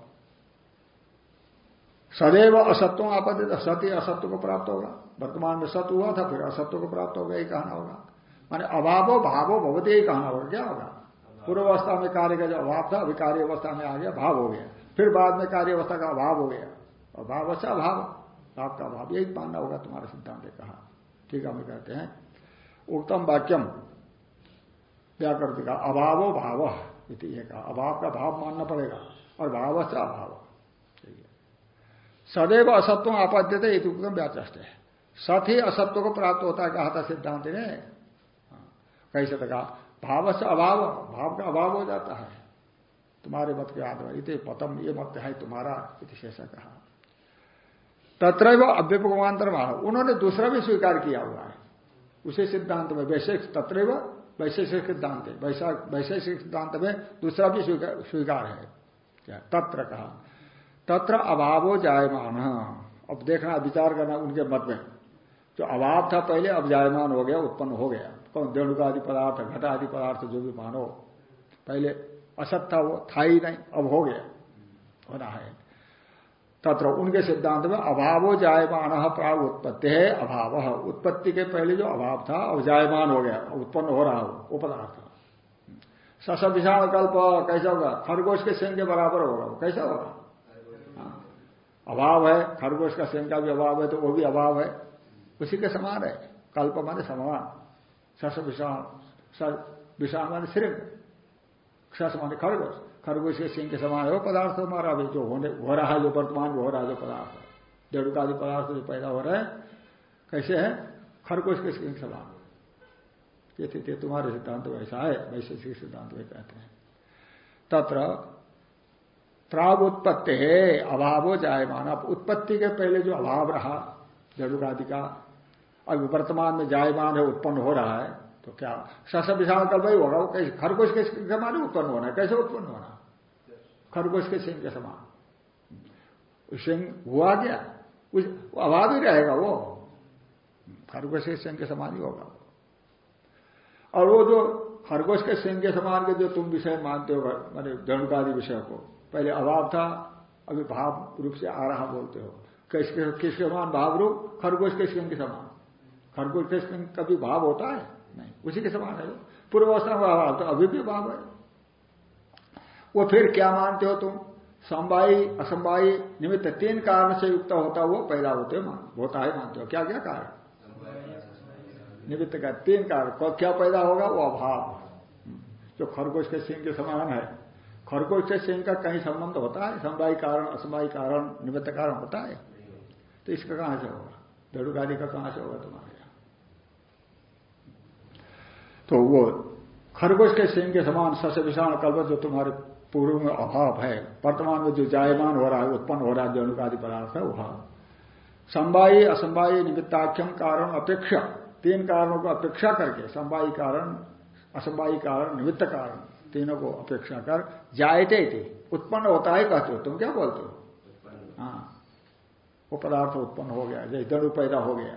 सदैव असत्व आपत्ति सत्य असत्व को प्राप्त होगा। वर्तमान में सत्य हुआ था, फिर असत्व को प्राप्त होगा ये कहना होगा। माने अभावो, भावो, भवती यही कहना होगा, क्या होगा? पूर्व अवस्था में कार्य का जो अभाव था अभी कार्य अवस्था में आ गया भाव हो गया। फिर बाद में कार्य अवस्था का अभाव हो गया। अभाव अच्छा अभाव। भाव का अभाव यही मानना होगा तुम्हारा सिद्धांत ने कहा। ठीक है हम कहते हैं। उत्तम वाक्यम व्याकृति का अभावो भाव इति कहा। अभाव का भाव मानना पड़ेगा और भाव से अभाव। सदैव असत्व आपाद्य थे उत्तम व्याचस्ट है सत ही असत्व को प्राप्त होता है कहा था सिद्धांत ने। हाँ, कैसे तो कहा भाव से अभाव, भाव का अभाव हो जाता है। तुम्हारे मत के आधार इत पतम, ये मत है तुम्हारा शेषा कहा। तत्र अव्यपमांतर उन्होंने दूसरा भी स्वीकार किया हुआ है। उसी सिद्धांत में वैशेष तत्र वैशेषिक सिद्धांत है। वैशेषिक सिद्धांत में दूसरा भी स्वीकार है। क्या? तत्र कहा। तत्र अभावो जायमान। अब देखना, विचार करना उनके मत में। जो अभाव था पहले, अब जायमान हो गया, उत्पन्न हो गया। कौन देणुका आदि पदार्थ घटा आदि पदार्थ जो भी मानो। पहले असत था वो, था ही नहीं, अब हो गया, होना है। तत्र उनके सिद्धांत में अभावो जायमान प्राग उत्पत्ति है अभाव। उत्पत्ति के पहले जो अभाव था, अब जायमान हो गया उत्पन्न हो रहा हो, वो पदार्थ सस विषाण कल्प कैसा होगा? खरगोश के सेन के बराबर होगा, वो कैसा होगा? अभाव है, खरगोश का सेन का भी अभाव है तो वो भी अभाव है। उसी के समान है, कल्प माने समान। विषाण माने श्रृंग सस माने खरगोश खरगोश के सिंह के समान है पदार्थ हमारा अभी जो होने हो रहा है जो वर्तमान में हो रहा है जो पदार्थ है जड़ुकादि पदार्थ जो पैदा हो रहा है कैसे है खरगोश के सिंह समान ये थे तुम्हारे सिद्धांत वैसा है वैसे सिद्धांत वे कहते हैं तत्र प्राग उत्पत्ति है अभाव हो जाए माना उत्पत्ति के पहले जो अभाव रहा जड़ुरादि का अभी वर्तमान में जायमान है, उत्पन्न हो रहा है तो क्या सस विषाण कल वही होगा? वो कैसे, खरगोश के समान उत्पन्न होना है? कैसे उत्पन्न होना खरगोश के सिंह के समान। सिंह हुआ क्या? उस अभाव ही रहेगा वो। खरगोश के सिंह के समान ही होगा। और वो जो खरगोश के सिंह के समान के जो तुम विषय मानते हो, मैंने जनुकादि विषय को, पहले अभाव था, अभी भाव रूप से आ रहा बोलते हो। किसके किसके समान भाव रूप? खरगोश के सिंह के समान। खरगोश के सिंह कभी भाव होता है? नहीं। उसी के समान है पूर्वावस्था में अभाव तो अभी भी भाव है। वो फिर क्या मानते हो तुम? समवायी असमवायी निमित्त तीन कारण से युक्त होता वो पैदा होते हो होता है मानते हो। क्या क्या कारण? निमित्त का तीन कारण। क्या पैदा होगा? वो अभाव। जो खरगोश के सिंह के समान है। खरगोश के सिंह का कहीं संबंध होता है? समवाय कारण असमवाय कारण, निमित्त कारण होता है? तो इसका कहाँ से होगा? दड़ुगादी का कहाँ से होगा तुम्हारे? तो वो खरगोश के सिंह के समान सस्य विषाण कल्प जो तुम्हारे पूर्व में अभाव है वर्तमान में जो जायमान हो रहा है उत्पन्न हो रहा है जो अनुकादि पदार्थ है वह। संवाई असंवाई निमित्ताख्यम कारण अपेक्षा तीन कारणों को अपेक्षा करके संवाई कारण असंवाई कारण निमित्त कारण तीनों को अपेक्षा कर जायते थे उत्पन्न होता है कहते हो तुम क्या बोलते हो? हाँ। वो पदार्थ उत्पन्न हो गया जैसे दड़ु पैदा हो गया।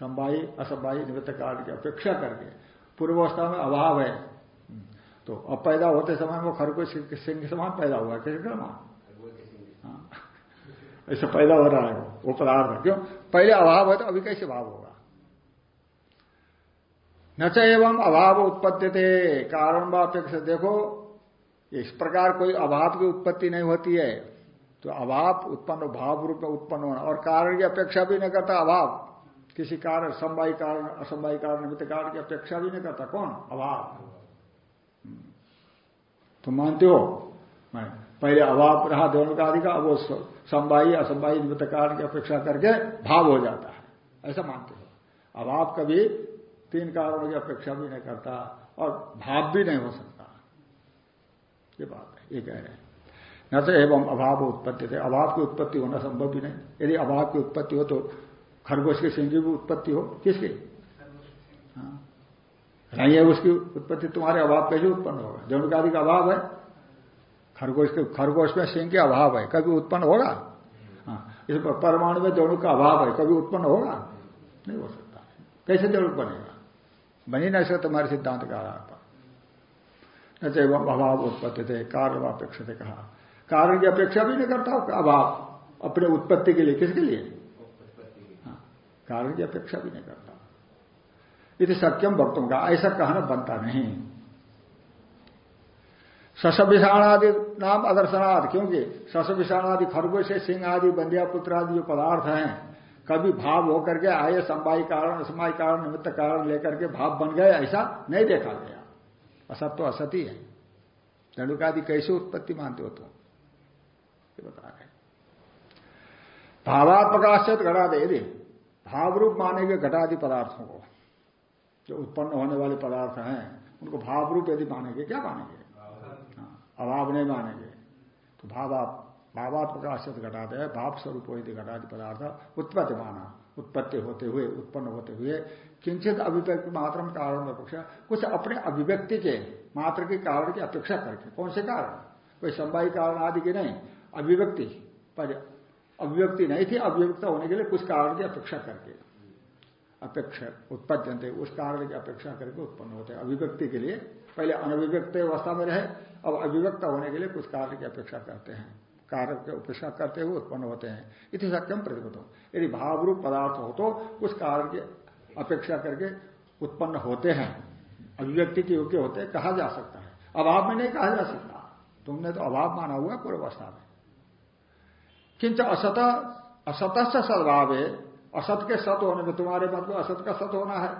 संवाई असंवाई निमित्त कारण की अपेक्षा करके पूर्वावस्था में अभाव है। तो अब पैदा होते समय वो खरगोश सिंह समान पैदा हुआ किसी समान हाँ। ऐसा पैदा हो रहा है। वो पदार्थ क्यों? पहले अभाव है तो अभी कैसे भाव होगा? न च एवं अभाव उत्पत्ति थे कारण वापेक्षा देखो, इस प्रकार कोई अभाव की उत्पत्ति नहीं होती है। तो अभाव उत्पन्न, भाव रूप में उत्पन्न होना। और कारण की अपेक्षा भी नहीं करता अभाव। किसी कारण समवाय कारण असमवाय कारण, निमित्त कारण की अपेक्षा भी नहीं करता। कौन? अभाव। तुम मानते हो? मैं पहले अभाव रहा, दोनों का अधिकार वो संवाई असंवाई निमित्त कारण की अपेक्षा करके भाव हो जाता है। ऐसा मानते हो? अभाव कभी तीन कारणों की अपेक्षा भी नहीं करता और भाव भी नहीं हो सकता। ये बात है, ये कह रहे हैं। न तो एवं अभाव उत्पत्ति थे। अभाव की उत्पत्ति होना संभव भी नहीं। यदि अभाव की उत्पत्ति हो तो खरगोश के सिंह की भी उत्पत्ति हो किसकी? हाँ। नहीं है उसकी उत्पत्ति तुम्हारे अभाव कैसे उत्पन्न होगा। जौनकादि का अभाव है। खरगोश के खरगोश में सिंह के अभाव है कभी उत्पन्न होगा? हाँ। इस परमाणु में जौन का अभाव है कभी उत्पन्न होगा? नहीं हो सकता। कैसे ज़रूर बनेगा? बनी नहीं सकता तुम्हारे सिद्धांत का आधार पर। न एवं अभाव उत्पत्ति थे कारण अपेक्षा थे कहा। कारण की अपेक्षा भी नहीं करता अभाव अपने उत्पत्ति के लिए किसके लिए? हाँ, कारण की अपेक्षा भी नहीं करता। यदि सक्यम भक्तों का, ऐसा कहना बनता नहीं। सस विषाणादि नाम अदर्शनाथ क्योंकि सस विषाणादि खरगोश सिंह आदि, बंदिया पुत्र आदि जो पदार्थ हैं, कभी भाव होकर के आए संवाई कारण असमाई कारण, निमित्त कारण लेकर के भाव बन गए, ऐसा नहीं देखा गया। असत तो असत ही। है दंडुकादि कैसे उत्पत्ति मानते हो तुम? ये बता रहे भावात्मकाश्चत घटा दे यदि भावरूप मानेंगे घटादि पदार्थों को जो उत्पन्न होने वाले पदार्थ हैं उनको भाव रूप यदि मानेंगे क्या मानेंगे? हाँ, अभाव नहीं मानेंगे। तो भावा भावात्मक आश्रित घटाते हैं भाव स्वरूप यदि घटादि पदार्थ उत्पत्ति माना उत्पत्ति होते हुए उत्पन्न होते हुए किंचित अभिव्यक्ति मात्र कारण अपेक्षा कुछ अपने अभिव्यक्ति के मात्र के कारण की अपेक्षा करके कौन से कारण? कोई संवाई कारण आदि की नहीं अभिव्यक्ति पर अभिव्यक्ति नहीं थी अभिव्यक्त होने के लिए कुछ कारण की अपेक्षा करके। अपेक्षा उत्पत्ति उस कारण की अपेक्षा करके उत्पन्न होते हैं। अभिव्यक्ति के लिए, पहले अनभिव्यक्त अवस्था में रहे, अब अभिव्यक्त होने के लिए कुछ कारण की अपेक्षा करते हैं। कार्य की अपेक्षा करते हुए उत्पन्न होते हैं। इति प्रतिबद्ध हो यदि भावरूप पदार्थ हो तो उस कारण की अपेक्षा करके उत्पन्न होते हैं। अभिव्यक्ति के योग्य होते हैं, कहा जा सकता है। अभाव में नहीं कहा जा सकता। तुमने तो अभाव माना हुआ पूर्वावस्था में। किंच असत असत सद्भाव है असत के सत होने में तुम्हारे मत में असत का सत होना है।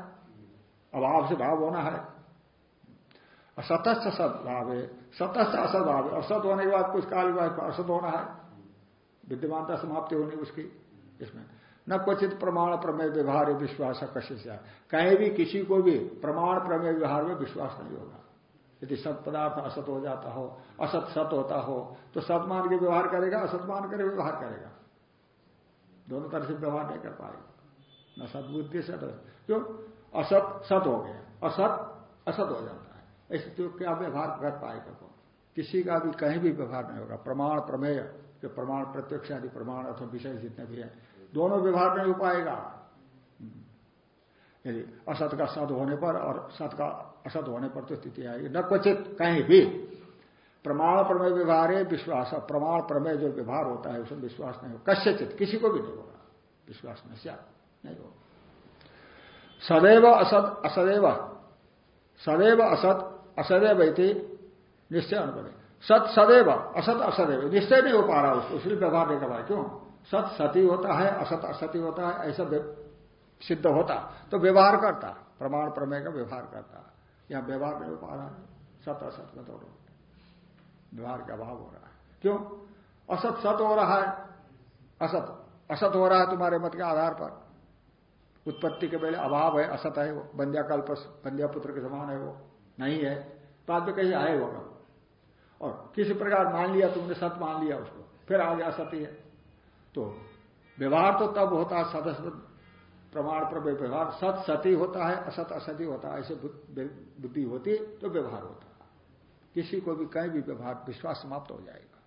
अभाव से भाव होना है। असतस्थ सत भाव है असत भाव है असत होने के बाद कुछ काल बाद असत होना है। विद्यमानता समाप्ति होनी उसकी, इसमें। न क्वचित प्रमाण प्रमेय व्यवहार विश्वास कशिश कहीं भी किसी को भी प्रमाण प्रमेय व्यवहार में विश्वास नहीं होगा। यदि सत पदार्थ असत हो जाता हो, असत सत होता हो तो सतमान के व्यवहार करेगा असतमान करे व्यवहार करेगा। दोनों तरह से व्यवहार नहीं कर पाएगा। न सदबुद्धि सत क्यों? असत सत हो गया। असत असत हो जाता है। ऐसे तो क्या व्यवहार कर पाएगा कौन? किसी का भी कहीं भी व्यवहार नहीं होगा। प्रमाण प्रमेय, जो प्रमाण प्रत्यक्ष आदि प्रमाण अथवा विषय जितने भी है, दोनों व्यवहार नहीं हो पाएगा। यदि असत का सत होने पर और सत का असत होने पर तो स्थिति आएगी। न क्वचित कहीं भी। प्रमाण प्रमेय व्यवहार है विश्वास प्रमाण प्रमेय जो व्यवहार होता है, उसमें विश्वास नहीं हो कश्यचित, किसी को भी नहीं होगा। विश्वास नहीं नहीं होगा। सदैव असत असदैव। सदैव असत असदैव निश्चय अनुभव सत सदैव, असत असदैव। निश्चय नहीं हो पा रहा उसको। इसलिए व्यवहार नहीं कर रहा क्यों? सत सती होता है, असत असती होता है, ऐसा सिद्ध होता। तो व्यवहार करता। प्रमाण प्रमेय का व्यवहार करता। यहाँ व्यवहार नहीं हो पा रहा है। सत असत का दोनों व्यवहार का अभाव हो रहा है। क्यों? असत सत हो रहा है। असत। असत हो रहा है तुम्हारे मत के आधार पर। उत्पत्ति के पहले अभाव है, असत है वो। बंध्या कल्प बंध्या पुत्र के समान है वो। नहीं है। बाद में कहीं आए होगा। और किसी प्रकार मान लिया तुमने, सत मान लिया उसको। फिर आगे असत ही है। तो व्यवहार तो तब होता है सदस्य प्रमाण पर व्यवहार सत सती होता है असत असती होता है ऐसे बुद्धि होती तो व्यवहार होता किसी को भी कहीं भी व्यवहार विश्वास समाप्त हो जाएगा।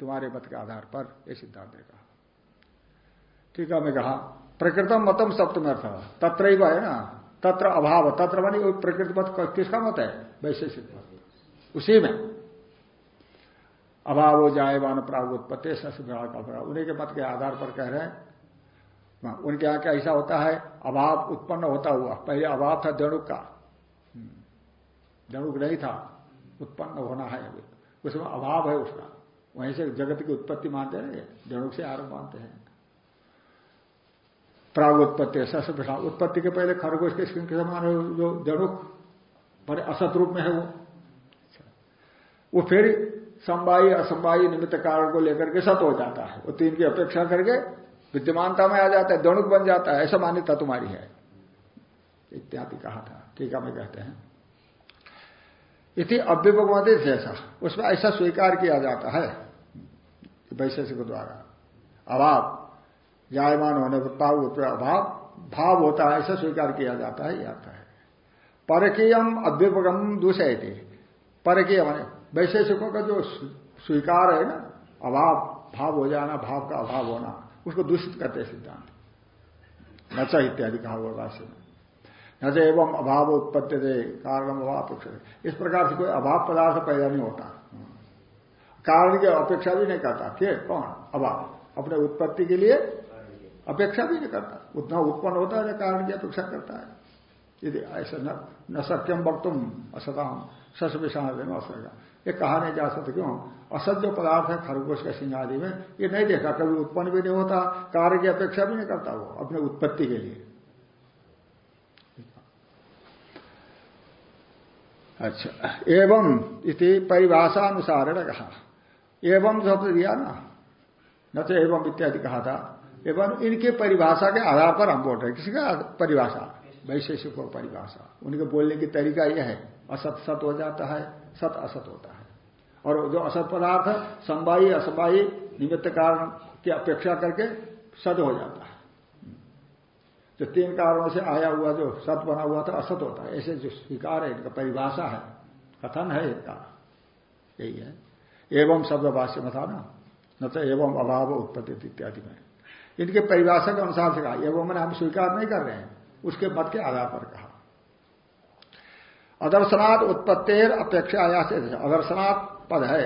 तुम्हारे मत के आधार पर यह सिद्धांत ने कहा। ठीक है मैं कहा प्रकृतम मतम सप्तम अर्थ तत्र ही है ना? तत्र अभाव तत्र मानी प्रकृति मत किसका मत है? वैशेषिक मत उसी में। अभाव हो जाए वन प्राग उत्पत्ति उन्हीं के मत के आधार पर कह रहे हाँ, उनके यहाँ क्या ऐसा होता है, अभाव उत्पन्न होता हुआ। पहले अभाव था दणुक का। दणुक नहीं था, उत्पन्न होना है अभी। उसमें अभाव है उसका। वहीं से जगत की उत्पत्ति मानते हैं दणुक से आरंभ मानते हैं। प्राग उत्पत्ति, सस उत्पत्ति के पहले खरगोश के स्क्रीन के समान है, जो दणुक बड़े असत रूप में है वो। वो फिर संवाई असंवाई निमित्त कारण को लेकर के सत हो जाता है। वो तीन की अपेक्षा करके विद्यमानता में आ जाता है दणुक बन जाता है, ऐसा मान्यता तुम्हारी है। इत्यादि कहा था, टीका में कहते हैं। इति अव्यपगमते जैसा उसमें ऐसा स्वीकार किया जाता है वैशेषिक द्वारा अभाव, जायमान होने पर पाव अभाव, भाव होता है, ऐसा स्वीकार किया जाता है आता है। परकीयम अव्यपगम दूसरे थे परकीय माने वैशेषिकों का जो स्वीकार है ना, अभाव, भाव हो जाना, भाव का अभाव होना उसको दूषित करते सिद्धांत। नचा इत्यादि कहा हुआ राशि में। न एवं अभाव उत्पत्ति दे कारण अभाव अपेक्षा इस प्रकार से कोई अभाव पदार्थ पैदा नहीं होता। कारण की अपेक्षा भी नहीं करता। के कौन? अभाव। अपने उत्पत्ति के लिए अपेक्षा भी नहीं करता। उतना उत्पन्न होता है, कारण की अपेक्षा करता है। यदि ऐसा न सक्यम वक्तुम असताम, सस विषाण असर ये कहा नहीं जा सकता, क्यों? असत जो पदार्थ है, खरगोश का सिंह आदि में, ये नहीं देखा, कभी उत्पन्न भी नहीं होता, कार्य की अपेक्षा भी नहीं करता वो, अपने उत्पत्ति के लिए। अच्छा एवं इति परिभाषा अनुसार कहा। एवं शब्द दिया ना, न तो एवं इत्यादि कहा था, एवं इनके परिभाषा के आधार पर हम बोल रहे किसी का परिभाषा? वैशेषिक परिभाषा। उनके बोलने की तरीका यह है। असत सत हो जाता है, सत असत होता है। और जो असत पदार्थ संवाई असंवाई निमित्त कारण की अपेक्षा करके सत हो जाता है। जो तीन कारणों से आया हुआ जो सत बना हुआ था, असत होता है। ऐसे जो स्वीकार है, इनका परिभाषा है। कथन है इनका। यही है। एवं शब्द भाष्य में था ना? न तो एवं अभाव उत्पत्ति इत्यादि में। इनके परिभाषा के अनुसार से कहा, एवं मैंने हम स्वीकार नहीं कर रहे हैं। उसके मत के आधार पर कहा। अदर्शनाथ उत्पत्तिर अपेक्षा आया से अदर्शनाथ पद है।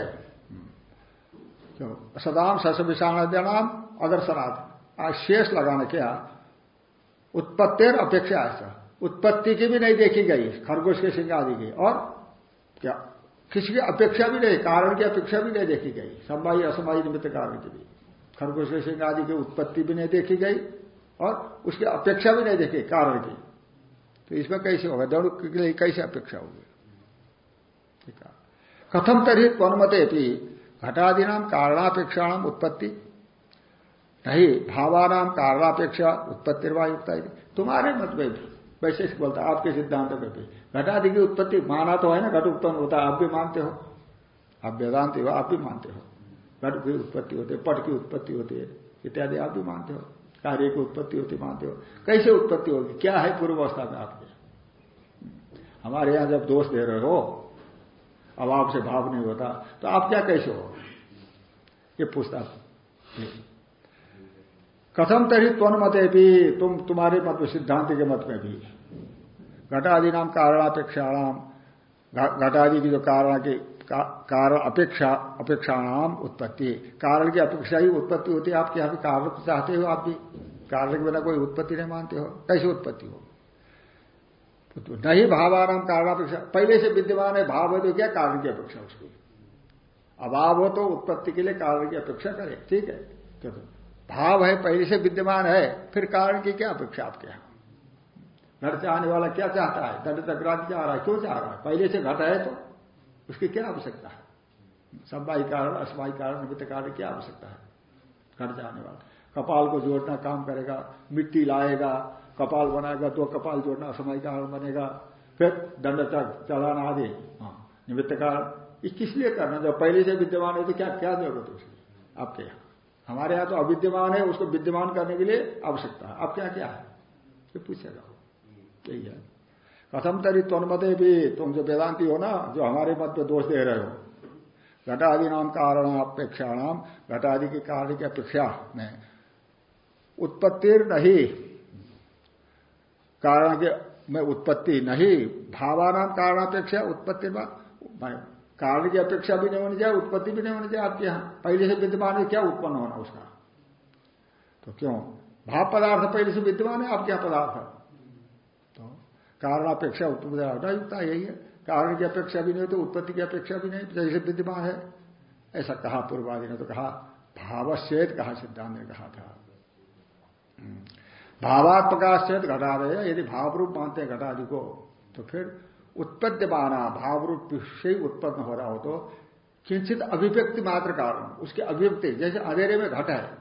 सदाम सस विषाणाम अदर्शनाथ शेष लगाने क्या उत्पत्तिर अपेक्षा ऐसा उत्पत्ति की भी नहीं देखी गई, खरगोश के सिंह आदि की। और क्या? किसी की अपेक्षा भी नहीं, कारण की अपेक्षा भी नहीं देखी गई संवाई असंवाई निमित्त कारण की भी। खरगोश के सिंह आदि की उत्पत्ति भी नहीं देखी गई और उसकी अपेक्षा भी नहीं देखी, कारण की। तो इसमें कैसे होगा? दौड़ के लिए कैसे अपेक्षा होगी? ठीक है। कथम तरी घटादि नाम कारणापेक्षाणाम उत्पत्ति। नहीं भावानाम कारणापेक्षा उत्पत्ति युक्त तुम्हारे मत में भी, वैसे बोलता, आपके सिद्धांत में भी। घटादि की उत्पत्ति माना तो है ना, घट उत्पन्न होता है, आप भी मानते हो। आप वेदांत हो, आप भी मानते हो। घट की उत्पत्ति होती है, पट की उत्पत्ति होती है, इत्यादि आप भी मानते हो। कार्य की उत्पत्ति होती मानते हो कैसे उत्पत्ति होगी? क्या है पूर्व अवस्था में आपके? हमारे यहाँ जब दोष दे रहे हो, अब आपसे भाव नहीं होता तो आप क्या कैसे हो? ये पूछता कथम तरी त्वन मते भी, तुम, तुम्हारे मत में, सिद्धांत के मत में भी। घटादि नाम कारणापेक्षाणाम घटादि की जो कारण की कारण अपेक्षा, अपेक्षाणाम उत्पत्ति। कारण की अपेक्षा ही उत्पत्ति होती है। आप क्या कारण चाहते हो, आप भी कारण के बिना कोई उत्पत्ति नहीं मानते हो। कैसे उत्पत्ति हो? तो नहीं भावाराम कारणापेक्षा, पहले से विद्यमान है, भाव है तो क्या कारण की अपेक्षा उसकी? अभाव हो तो उत्पत्ति के लिए कारण की अपेक्षा करे। ठीक है? तो भाव है, पहले से विद्यमान है, फिर कारण की क्या अपेक्षा आपके यहाँ? घट चाहने वाला क्या चाहता है? दंड तकरार चाह रहा है। क्यों चाह रहा है? पहले से घट है तो। उसकी क्या आवश्यकता है? सबाई कारण, असमाई कारण निमित्त कारण क्या आवश्यकता है? घट जाने वाला। कपाल को जोड़ना काम करेगा, मिट्टी लाएगा, कपाल बनाएगा तो कपाल जोड़ना असमाई कारण बनेगा, फिर दंड चलाना आदि। हाँ निमित्त कारण। किस लिए करना? जब पहले से विद्यमान है तो क्या क्या ज़रूरत है उसकी? आपके यहाँ। हमारे यहाँ तो अविद्यमान है, उसको विद्यमान करने के लिए आवश्यकता है। अब क्या क्या है? ये पूछेगा। यही है। कथम तरी त्वनमते भी तुम जो वेदांति हो ना, जो हमारे मत पे दोष दे रहे हो। घटादि नाम कारण अपेक्षा नाम घटादि के कारण की अपेक्षा में। उत्पत्ति नहीं, कारण के में उत्पत्ति नहीं भावानाम कारणापेक्षा उत्पत्ति कारण की अपेक्षा भी नहीं होनी चाहिए, उत्पत्ति भी नहीं होनी चाहिए आपके यहाँ। पहले से विद्यमान है, क्या उत्पन्न होना उसका? तो क्यों? भाव पदार्थ पहले से विद्यमान है आप क्या पदार्थ कारण अपेक्षा उत्पत्ति युक्ता यही है। कारण की अपेक्षा भी नहीं तो उत्पत्ति की अपेक्षा भी नहीं। जैसे विद्यमान है। ऐसा कहा पूर्वादि ने तो कहा, भावश्चेत कहा सिद्धांत ने कहा था। हम्म। भावात्मका घटा रहे यदि भाव रूप मानते हैं घटादि को तो फिर उत्पत्ति माना भाव रूप से उत्पन्न हो रहा हो तो किंचित अभिव्यक्ति मात्र कारण, उसके अभिव्यक्ति, जैसे अंधेरे में घट है,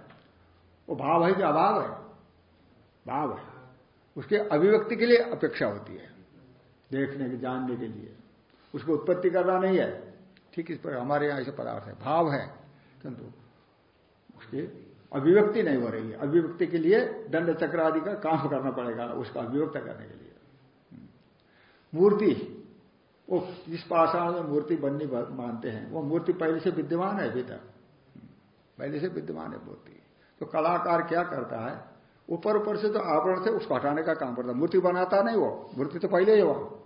वो भाव है कि अभाव है? भाव है। उसके अभिव्यक्ति के लिए अपेक्षा होती है, देखने के, जानने के लिए। उसको उत्पत्ति करना नहीं है। ठीक इस पर, हमारे यहाँ ऐसे पदार्थ है, भाव है, किंतु उसकी अभिव्यक्ति नहीं हो रही है। अभिव्यक्ति के लिए दंड चक्र आदि का काम करना पड़ेगा, उसका अभिव्यक्त करने के लिए। मूर्ति, वो जिस पाषाण में मूर्ति बननी मानते हैं, वो मूर्ति पहले से विद्यमान है अभी तक पहले से विद्यमान है मूर्ति। तो कलाकार क्या करता है ऊपर ऊपर से तो आवरण थे उसको हटाने का काम करता। मूर्ति बनाता नहीं वो। मूर्ति तो पहले ही वहाँ।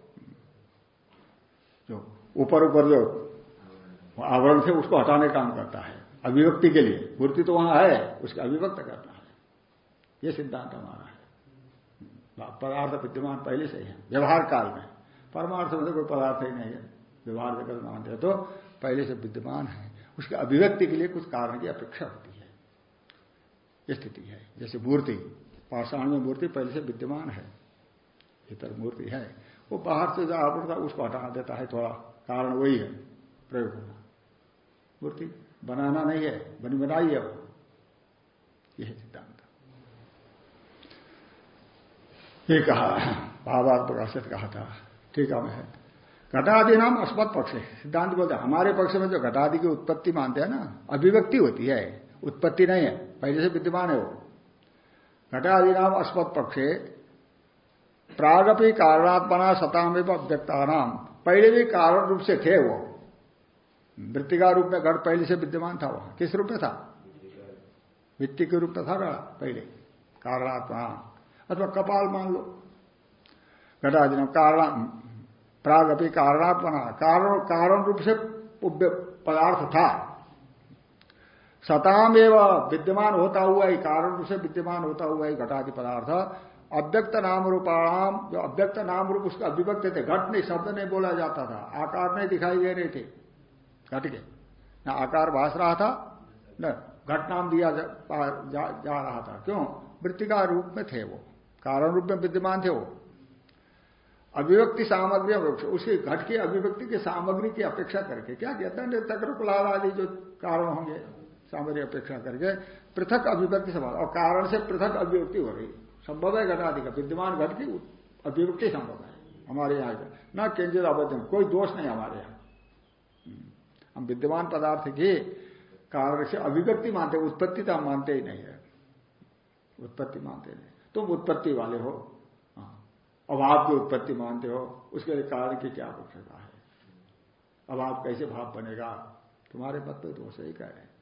जो ऊपर ऊपर जो आवरण थे उसको हटाने का काम करता है। अभिव्यक्ति के लिए। मूर्ति तो वहाँ है, उसके अभिव्यक्त करना है। ये सिद्धांत हमारा है। पदार्थ विद्यमान पहले से ही है। व्यवहार काल में। परमार्थ में तो कोई पदार्थ ही नहीं है। व्यवहार जगत मानते तो पहले से विद्यमान है। उसके अभिव्यक्ति के लिए कुछ कारण की अपेक्षा होती है। स्थिति है। जैसे मूर्ति, पाषाण में मूर्ति पहले से विद्यमान है। इतर मूर्ति है। वो बाहर से जो आवरण था, उसको हटा देता है थोड़ा। कारण वही है, प्रयोग होना। मूर्ति बनाना नहीं है, बनी बनाई है वो। यह सिद्धांत। ये कहा, भावार्थ प्रकाशित कहा था। ठीक है घटादि नाम अस्मत पक्ष है। सिद्धांत बोलते हमारे पक्ष में जो घटादि की उत्पत्ति मानते हैं ना, अभिव्यक्ति होती है। उत्पत्ति नहीं है। पहले से विद्यमान है वो। घटादि नाम अस्मत पक्ष प्रागपी कारणात्मना सताम व्यक्ता नाम पहले भी कारण रूप से थे वो। मृतिका रूप में घट पहले से विद्यमान था वहाँ। किस रूप में था? मिट्टी के रूप में था घड़ा पहले। कारणात्मा। अथवा कपाल मान लो। घटादि कारण प्राग अपनी कारणात्मना। कारण कारण रूप से पदार्थ था। सताम एवं विद्यमान होता हुआ ही कारण रूप से विद्यमान होता हुआ ही घटादि पदार्थ अव्यक्त नाम रूपाणाम जो अव्यक्त नाम रूप उसका अभिव्यक्त थे घट नहीं शब्द नहीं बोला जाता था आकार नहीं दिखाई दे रहे थे। घट के न आकार भाष रहा था न घट नाम दिया जा, जा, जा रहा था। क्यों? वृत्तिका रूप में थे वो कारण रूप में विद्यमान थे वो। अभिव्यक्ति सामग्री उसकी घट की अभिव्यक्ति की सामग्री की अपेक्षा करके क्या? कहते हैं तक्र कुलाल आदि जो कारण होंगे सामग्री अपेक्षा करके पृथक अभिव्यक्ति संभव और कारण से पृथक अभिव्यक्ति हो रही। संभव है घटादि का, विद्यमान घट की अभिव्यक्ति संभव है हमारे यहाँ यहाँ न केंद्रित अवध कोई दोष नहीं हमारे यहाँ। हम्म। हम विद्यमान पदार्थ की कारण से अभिव्यक्ति मानते उत्पत्ति तो हम मानते ही नहीं है। उत्पत्ति मानते नहीं। तुम उत्पत्ति वाले हो। हाँ। अभाव की उत्पत्ति मानते हो, उसके लिए कारण की क्या आवश्यकता है? अभाव कैसे भाव बनेगा? तुम्हारे मत पे दोष ही कह रहे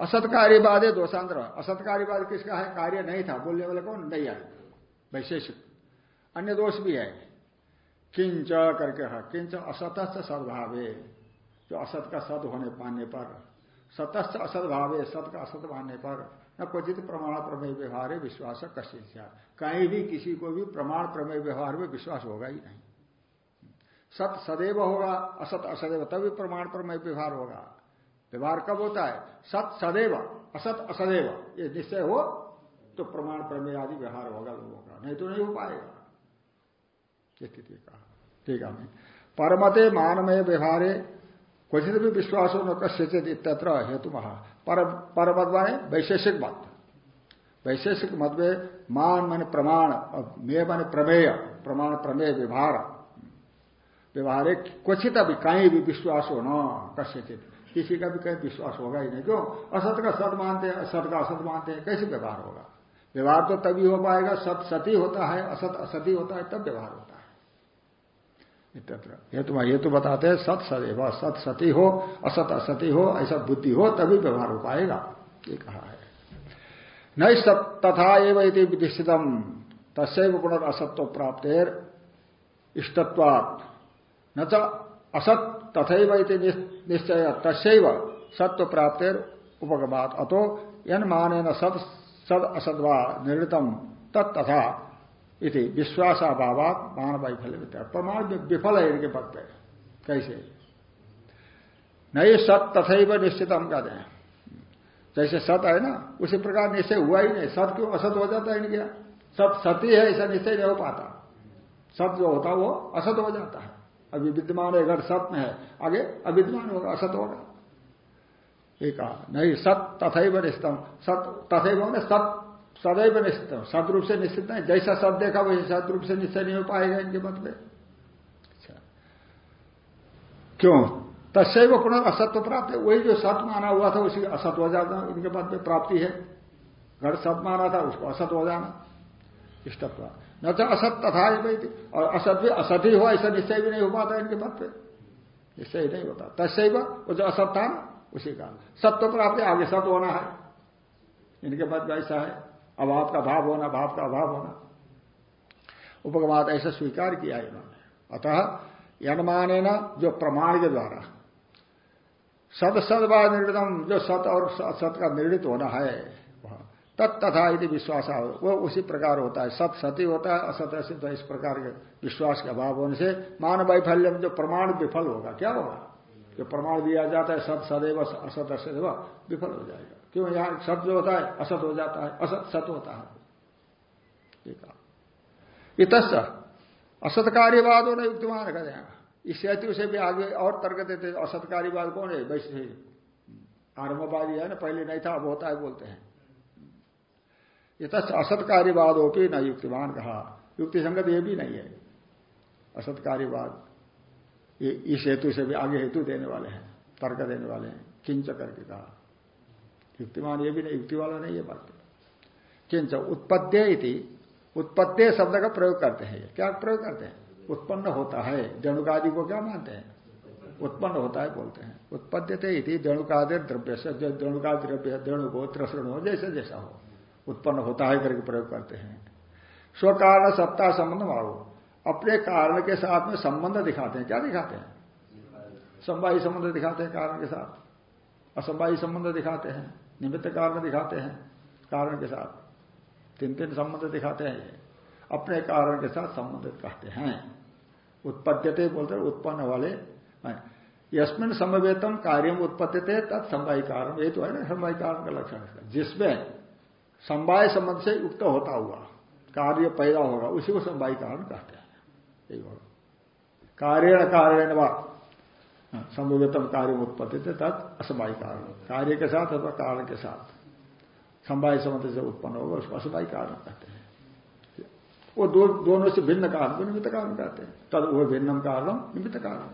असत्कार्यवाद है, दोषांतर असत्कार्यवाद किसका है? कार्य नहीं था, बोलने वाले कौन? नहीं आए वैशेषिक अन्य दोष भी है। किंच करके है, किंच असत सद्भावे। जो असत का सद होने पाने पर, सतस्थ असद्भावे, सत का असत मानने पर, न क्वचित प्रमाण प्रमेय व्यवहार है विश्वास कशित कहीं भी किसी को भी प्रमाण प्रमेय व्यवहार में विश्वास होगा ही नहीं। सत सदैव होगा, असत असदैव, तभी प्रमाण प्रमेय व्यवहार होगा। व्यवहार कब होता है? सत सदैव, असत असदैव। ये निश्चय हो तो प्रमाण प्रमेय आदि व्यवहार होगा लोगों का। नहीं तो नहीं हो पाएगा। स्थिति कहा ठीक है। परमते मानमय व्यवहारे, क्वचित भी विश्वास हो न कश्यचित इत्यत्र हेतु महा परमत माने वैशेषिक मत। वैशेषिक मत में मान माने प्रमाण, और मे माने प्रमेय, प्रमाण प्रमेय व्यवहार। व्यवहार क्वचित अभी कहीं भी विश्वास हो न कश्यचित किसी का भी कहीं विश्वास होगा ही नहीं। क्यों? असत का सत मानते हैं, असत का असत मानते हैं, कैसे व्यवहार होगा? व्यवहार तो तभी हो पाएगा, सत सती होता है, असत असती होता है, तब व्यवहार होता है। हेतु तो बताते हैं, सत सदैव, सत सती हो, असत असती हो, ऐसा बुद्धि हो, तभी व्यवहार हो पाएगा। ये कहा है। न सत तथा एवं विधिष्ठितम। तस्व पुनर्सत्व प्राप्त इष्टत्वात्। न असत तथा निश्चय तस्व सत्व प्राप्त उपगमात। अतो यन माने न सत सद असदवा निर्णतम तथा इति विश्वासाभावात मान वैफल्य प्रमाण विफल है इनके पद पे कैसे? नहीं सत तथा निश्चित हम कहते हैं। जैसे सत है ना, उसी प्रकार निश्चय हुआ ही नहीं। सत क्यों असत हो जाता है इनके? सत सती है, ऐसा निश्चय नहीं हो पाता। सत जो होता वो असत हो जाता है। अभी विद्यमान है, अगर सत में है, आगे अविद्यमान होगा, असत होगा। एक कहा, नहीं, सत तथा निश्चितम सत तथा सत सदैव निश्चित सद रूप से निश्चित नहीं, जैसा सद देखा, वैसे सद रूप से निश्चय नहीं हो पाएगा इनके मत में। अच्छा। क्यों? तस्व पुनः असत्व प्राप्त है, वही जो सत माना हुआ था, उसी असत हो जाता इनके मत में प्राप्ति है। घर सत माना था, उसको असत हो जाना। इष्टत्व। न तो असत तथा और असत भी असत ही हो ऐसा निश्चय भी नहीं हो पाता इनके मत पे। निश्चय नहीं होता। तस्व वो जो असत था ना, उसी का। सत्व प्राप्ति आगे सत होना है। इनके मत में ऐसा है। अभाव का भाव होना, भाव का अभाव होना। उपगमात ऐसा स्वीकार किया इन्होंने। अतः यनमाने न जो प्रमाण के द्वारा सत सदवा निर्णितम, जो सत और सत का निर्णित होना है तथा यदि विश्वास वो उसी प्रकार होता है। सत सती होता है, असत असित इस प्रकार के विश्वास के अभाव होने से मान वैफल्य में जो प्रमाण विफल होगा, क्या होगा? जो प्रमाण दिया जाता है, सत सदैव, असत असत विफल हो जाएगा। क्यों? यहाँ सत जो होता है, असत हो जाता है, असत सत होता है। इत असत्कार्यवाद हो ना युक्तमान हैं इस हेतु से भी आगे और तर्क देते असत्कार्यवाद कौन है? वैसे आरंभवादी है ना, पहले नहीं था, अब होता है, बोलते हैं। इत कि न युक्तिमान कहा। युक्ति संगत ये भी नहीं है। असत्कार्यवाद इस हेतु से भी आगे हेतु देने वाले हैं, तर्क देने वाले हैं, किंच करके कहा। युक्तिमान ये भी नहीं, युक्ति वाला नहीं है बात। किंच उत्पत्ति उत्पत्ति शब्द का प्रयोग करते हैं। क्या प्रयोग करते हैं? उत्पन्न होता है जणुकादि को क्या मानते हैं? उत्पन्न होता है बोलते हैं। उत्पद्यते इति जणुकादि द्रव्य से जो जणुका द्रव्य त्रसण हो जैसे जैसा हो। उत्पन्न होता है करके प्रयोग करते हैं। स्व कारण सत्ता संबंध मारो अपने कारण के साथ में संबंध दिखाते हैं। क्या दिखाते हैं? संवाही संबंध दिखाते हैं कारण के साथ। असंवाही संबंध दिखाते हैं। निमित्त कारण दिखाते हैं कारण के साथ। तीन तीन संबंध दिखाते हैं अपने कारण के साथ संबंधित कहते हैं। उत्पत्त्यते बोलते हैं, उत्पन्न वाले। यस्मिन समवेतम कार्य में उत्पत्ति तत्समवाय कारण। ये तो है ना समवाय कारण का लक्षण जिसमें समवाय संबंध से युक्त होता हुआ, कार्य पैदा होगा, उसी को समवाय कारण कहते हैं। यही होगा कार्य कारण संभवतम कार्य उत्पत्ति थे, तत् असमवाय कारण कार्य के साथ अथवा कारण के साथ। समवाय संबंध से उत्पन्न होगा, उसको असमवाय कारण कहते हैं। वो दो, दोनों से भिन्न कारण को निमित्त कारण कहते हैं। तद वो भिन्नम कारण निमित्त कारण।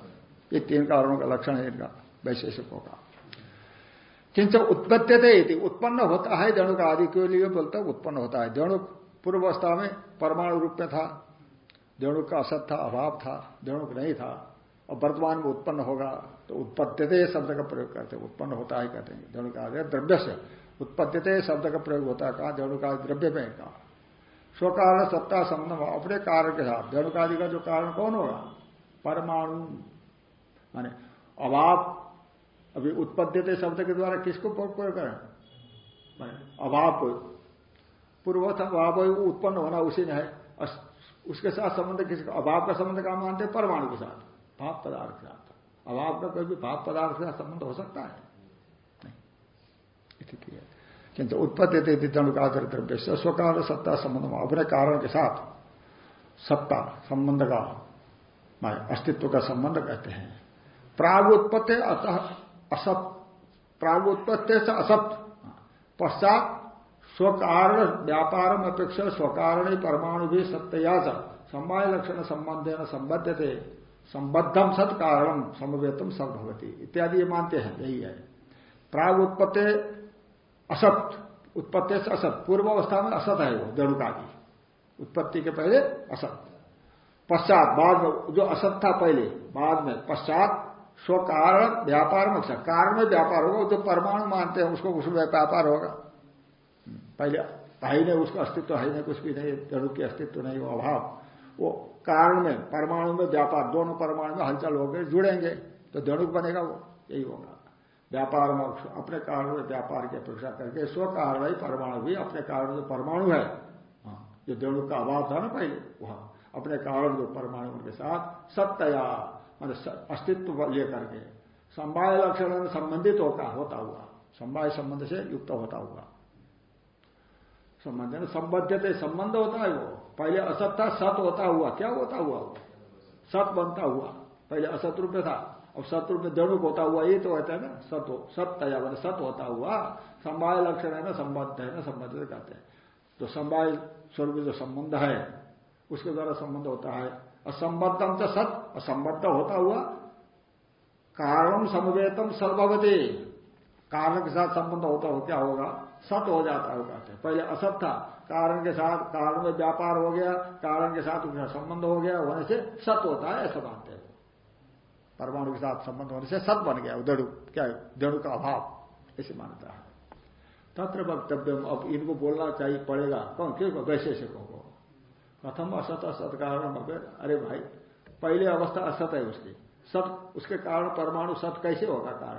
ये तीन कारणों का लक्षण है इनका, वैशेषिकों का। किंच उत्पत्ति उत्पन्न होता है देणु का आदि के लिए बोलता उत्पन्न होता है। देणु पूर्व अवस्था में परमाणु रूप में था। देणु का असत था, अभाव था देणुक नहीं था। और वर्तमान में उत्पन्न होगा तो उत्पत्ति शब्द का प्रयोग करते उत्पन्न होता है कहते हैं। देणु का द्रव्य से। उत्पत्ति शब्द का प्रयोग होता है, कहा देणु का द्रव्य में कहा। स्वकारण सत्ता, संबंध, अपने कारण के साथ। देणुकादि का जो कारण कौन होगा? परमाणु। माने अभाव अभी उत्पत्ति शब्द के द्वारा किसको प्रयोग करें अभाव पूर्व अभाव उत्पन्न होना उसी में है। उसके साथ संबंध किसका अभाव का संबंध का मानते हैं? परमाणु के साथ। भाव पदार्थ के साथ। अभाव का कोई भी भाव पदार्थ के संबंध हो सकता है? नहीं। किंतु उत्पत्ति तणुकाकर द्रव्य से स्वकाल सत्ता संबंध में, अपने कारण के साथ सत्ता संबंध का अस्तित्व का संबंध कहते हैं। प्राग उत्पत्ति अतः असत। प्राग उत्पत्ति से असत। पश्चात स्वकारण व्यापार अपेक्षा, स्वकारण परमाणु भी सत्या समय लक्षण संबंध न संबद्ध थे संबद्धम सत समवेतम सब भवती। इत्यादि ये मानते हैं, यही है। प्राग उत्पत्ति असत। उत्पत्ति से असत। पूर्व अवस्था में असत है वो जड़ुकादि उत्पत्ति के पहले असत। पश्चात बाद में, जो असत था पहले, बाद में पश्चात स्व कारण व्यापार में कारण में व्यापार होगा जो परमाणु मानते हैं उसको उसमें व्यापार होगा। पहले भाई ने उसका अस्तित्व है नहीं कुछ भी नहीं जड़ू की अस्तित्व नहीं वो अभाव। वो कारण में परमाणु में व्यापार दोनों परमाणु में हलचल हो गए जुड़ेंगे तो जड़ुक बनेगा वो यही होगा। व्यापार में अपने कारण में व्यापार की अपेक्षा करके स्व कारण ही परमाणु भी अपने कारण जो परमाणु है हाँ, जो जड़ुक का अभाव था ना पहले वहाँ अपने कारण जो परमाणु के साथ सत्या मान अस्तित्व लेकर के संवाय लक्षण में संबंधित होता होता हुआ। संवाय संबंध से युक्त होता हुआ। संबंध संबद्ध संबंध होता है वो। पहले असत था, सत होता हुआ। क्या होता हुआ? सत बनता हुआ। पहले असत रूप था, अब सत रूप में दणुक होता हुआ, ये तो होता है ना, सत हो, सत तया मैंने सत होता हुआ। संवाय लक्षण है ना, संबद्ध है ना संबंधित कहते हैं। तो संवाय स्वरूप जो संबंध है, उसके द्वारा संबंध होता है। असंबद्धम तो सत, असंबद्ध होता हुआ। कारण समवेतम सर्ववती कारण के साथ संबंध होता हो क्या होगा? सत हो जाता है। पहले असत था। कारण के साथ, कारण में व्यापार हो गया, कारण के साथ उसका संबंध हो गया, होने से सत होता है, ऐसा मानते हैं। परमाणु के साथ संबंध होने से सत बन गया दड़ु क्या दड़ु का अभाव, ऐसे मानता है। तत्र वक्तव्य अब इनको बोलना चाहिए, पड़ेगा। कौन? क्यों वैशेषिकों को। प्रथम असत असत कारण अरे भाई, पहले अवस्था असत है उसकी। सत, उसके कारण परमाणु सत कैसे होगा कारण?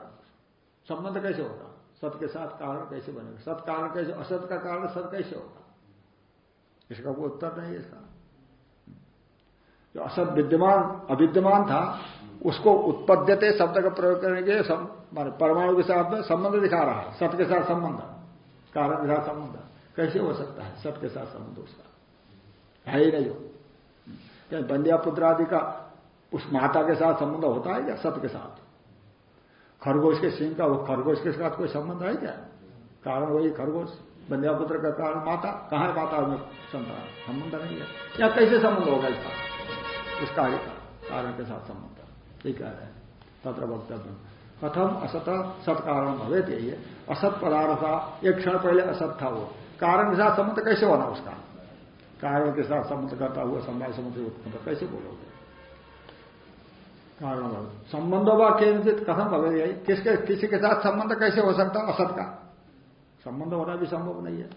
संबंध कैसे होगा? सत के साथ कारण कैसे बनेगा? सत कारण कैसे, असत का कारण सत कैसे होगा? इसका कोई उत्तर नहीं है इसका। जो असत विद्यमान, अविद्यमान था, उसको उत्पद्यते शब्द का प्रयोग करेंगे परमाणु के साथ में संबंध दिखा रहा है। सत के साथ संबंध। कारण के साथ संबंध। कैसे हो सकता है? सत के साथ संबंध उसका। है ही नहीं। जो बंदिया पुत्र आदि का उस माता के साथ संबंध होता है क्या? सत के साथ। खरगोश के सिंह का, वो खरगोश के साथ कोई संबंध है क्या? कारण वही खरगोश बंध्यापुत्र का कारण माता। कहाँ माता में संतान? संबंध नहीं है। या कैसे संबंध होगा इसका? इस कार्य का, कारण के साथ संबंध। ये कह रहे हैं। तत्र वक्तव्य। कथम असत, सत कारण भवे यही है। असत पदार्थ था, एक क्षण पहले असत था वो। कारण के साथ संबंध कैसे होना उसका? कारण के साथ संबंध करता हुआ संवाद संबंध उत्पन्न कैसे बोलोगे? कारण संबंध व केंद्रित कथम यही। किसके किसी के साथ संबंध कैसे हो सकता असत का? संबंध होना भी संभव नहीं है।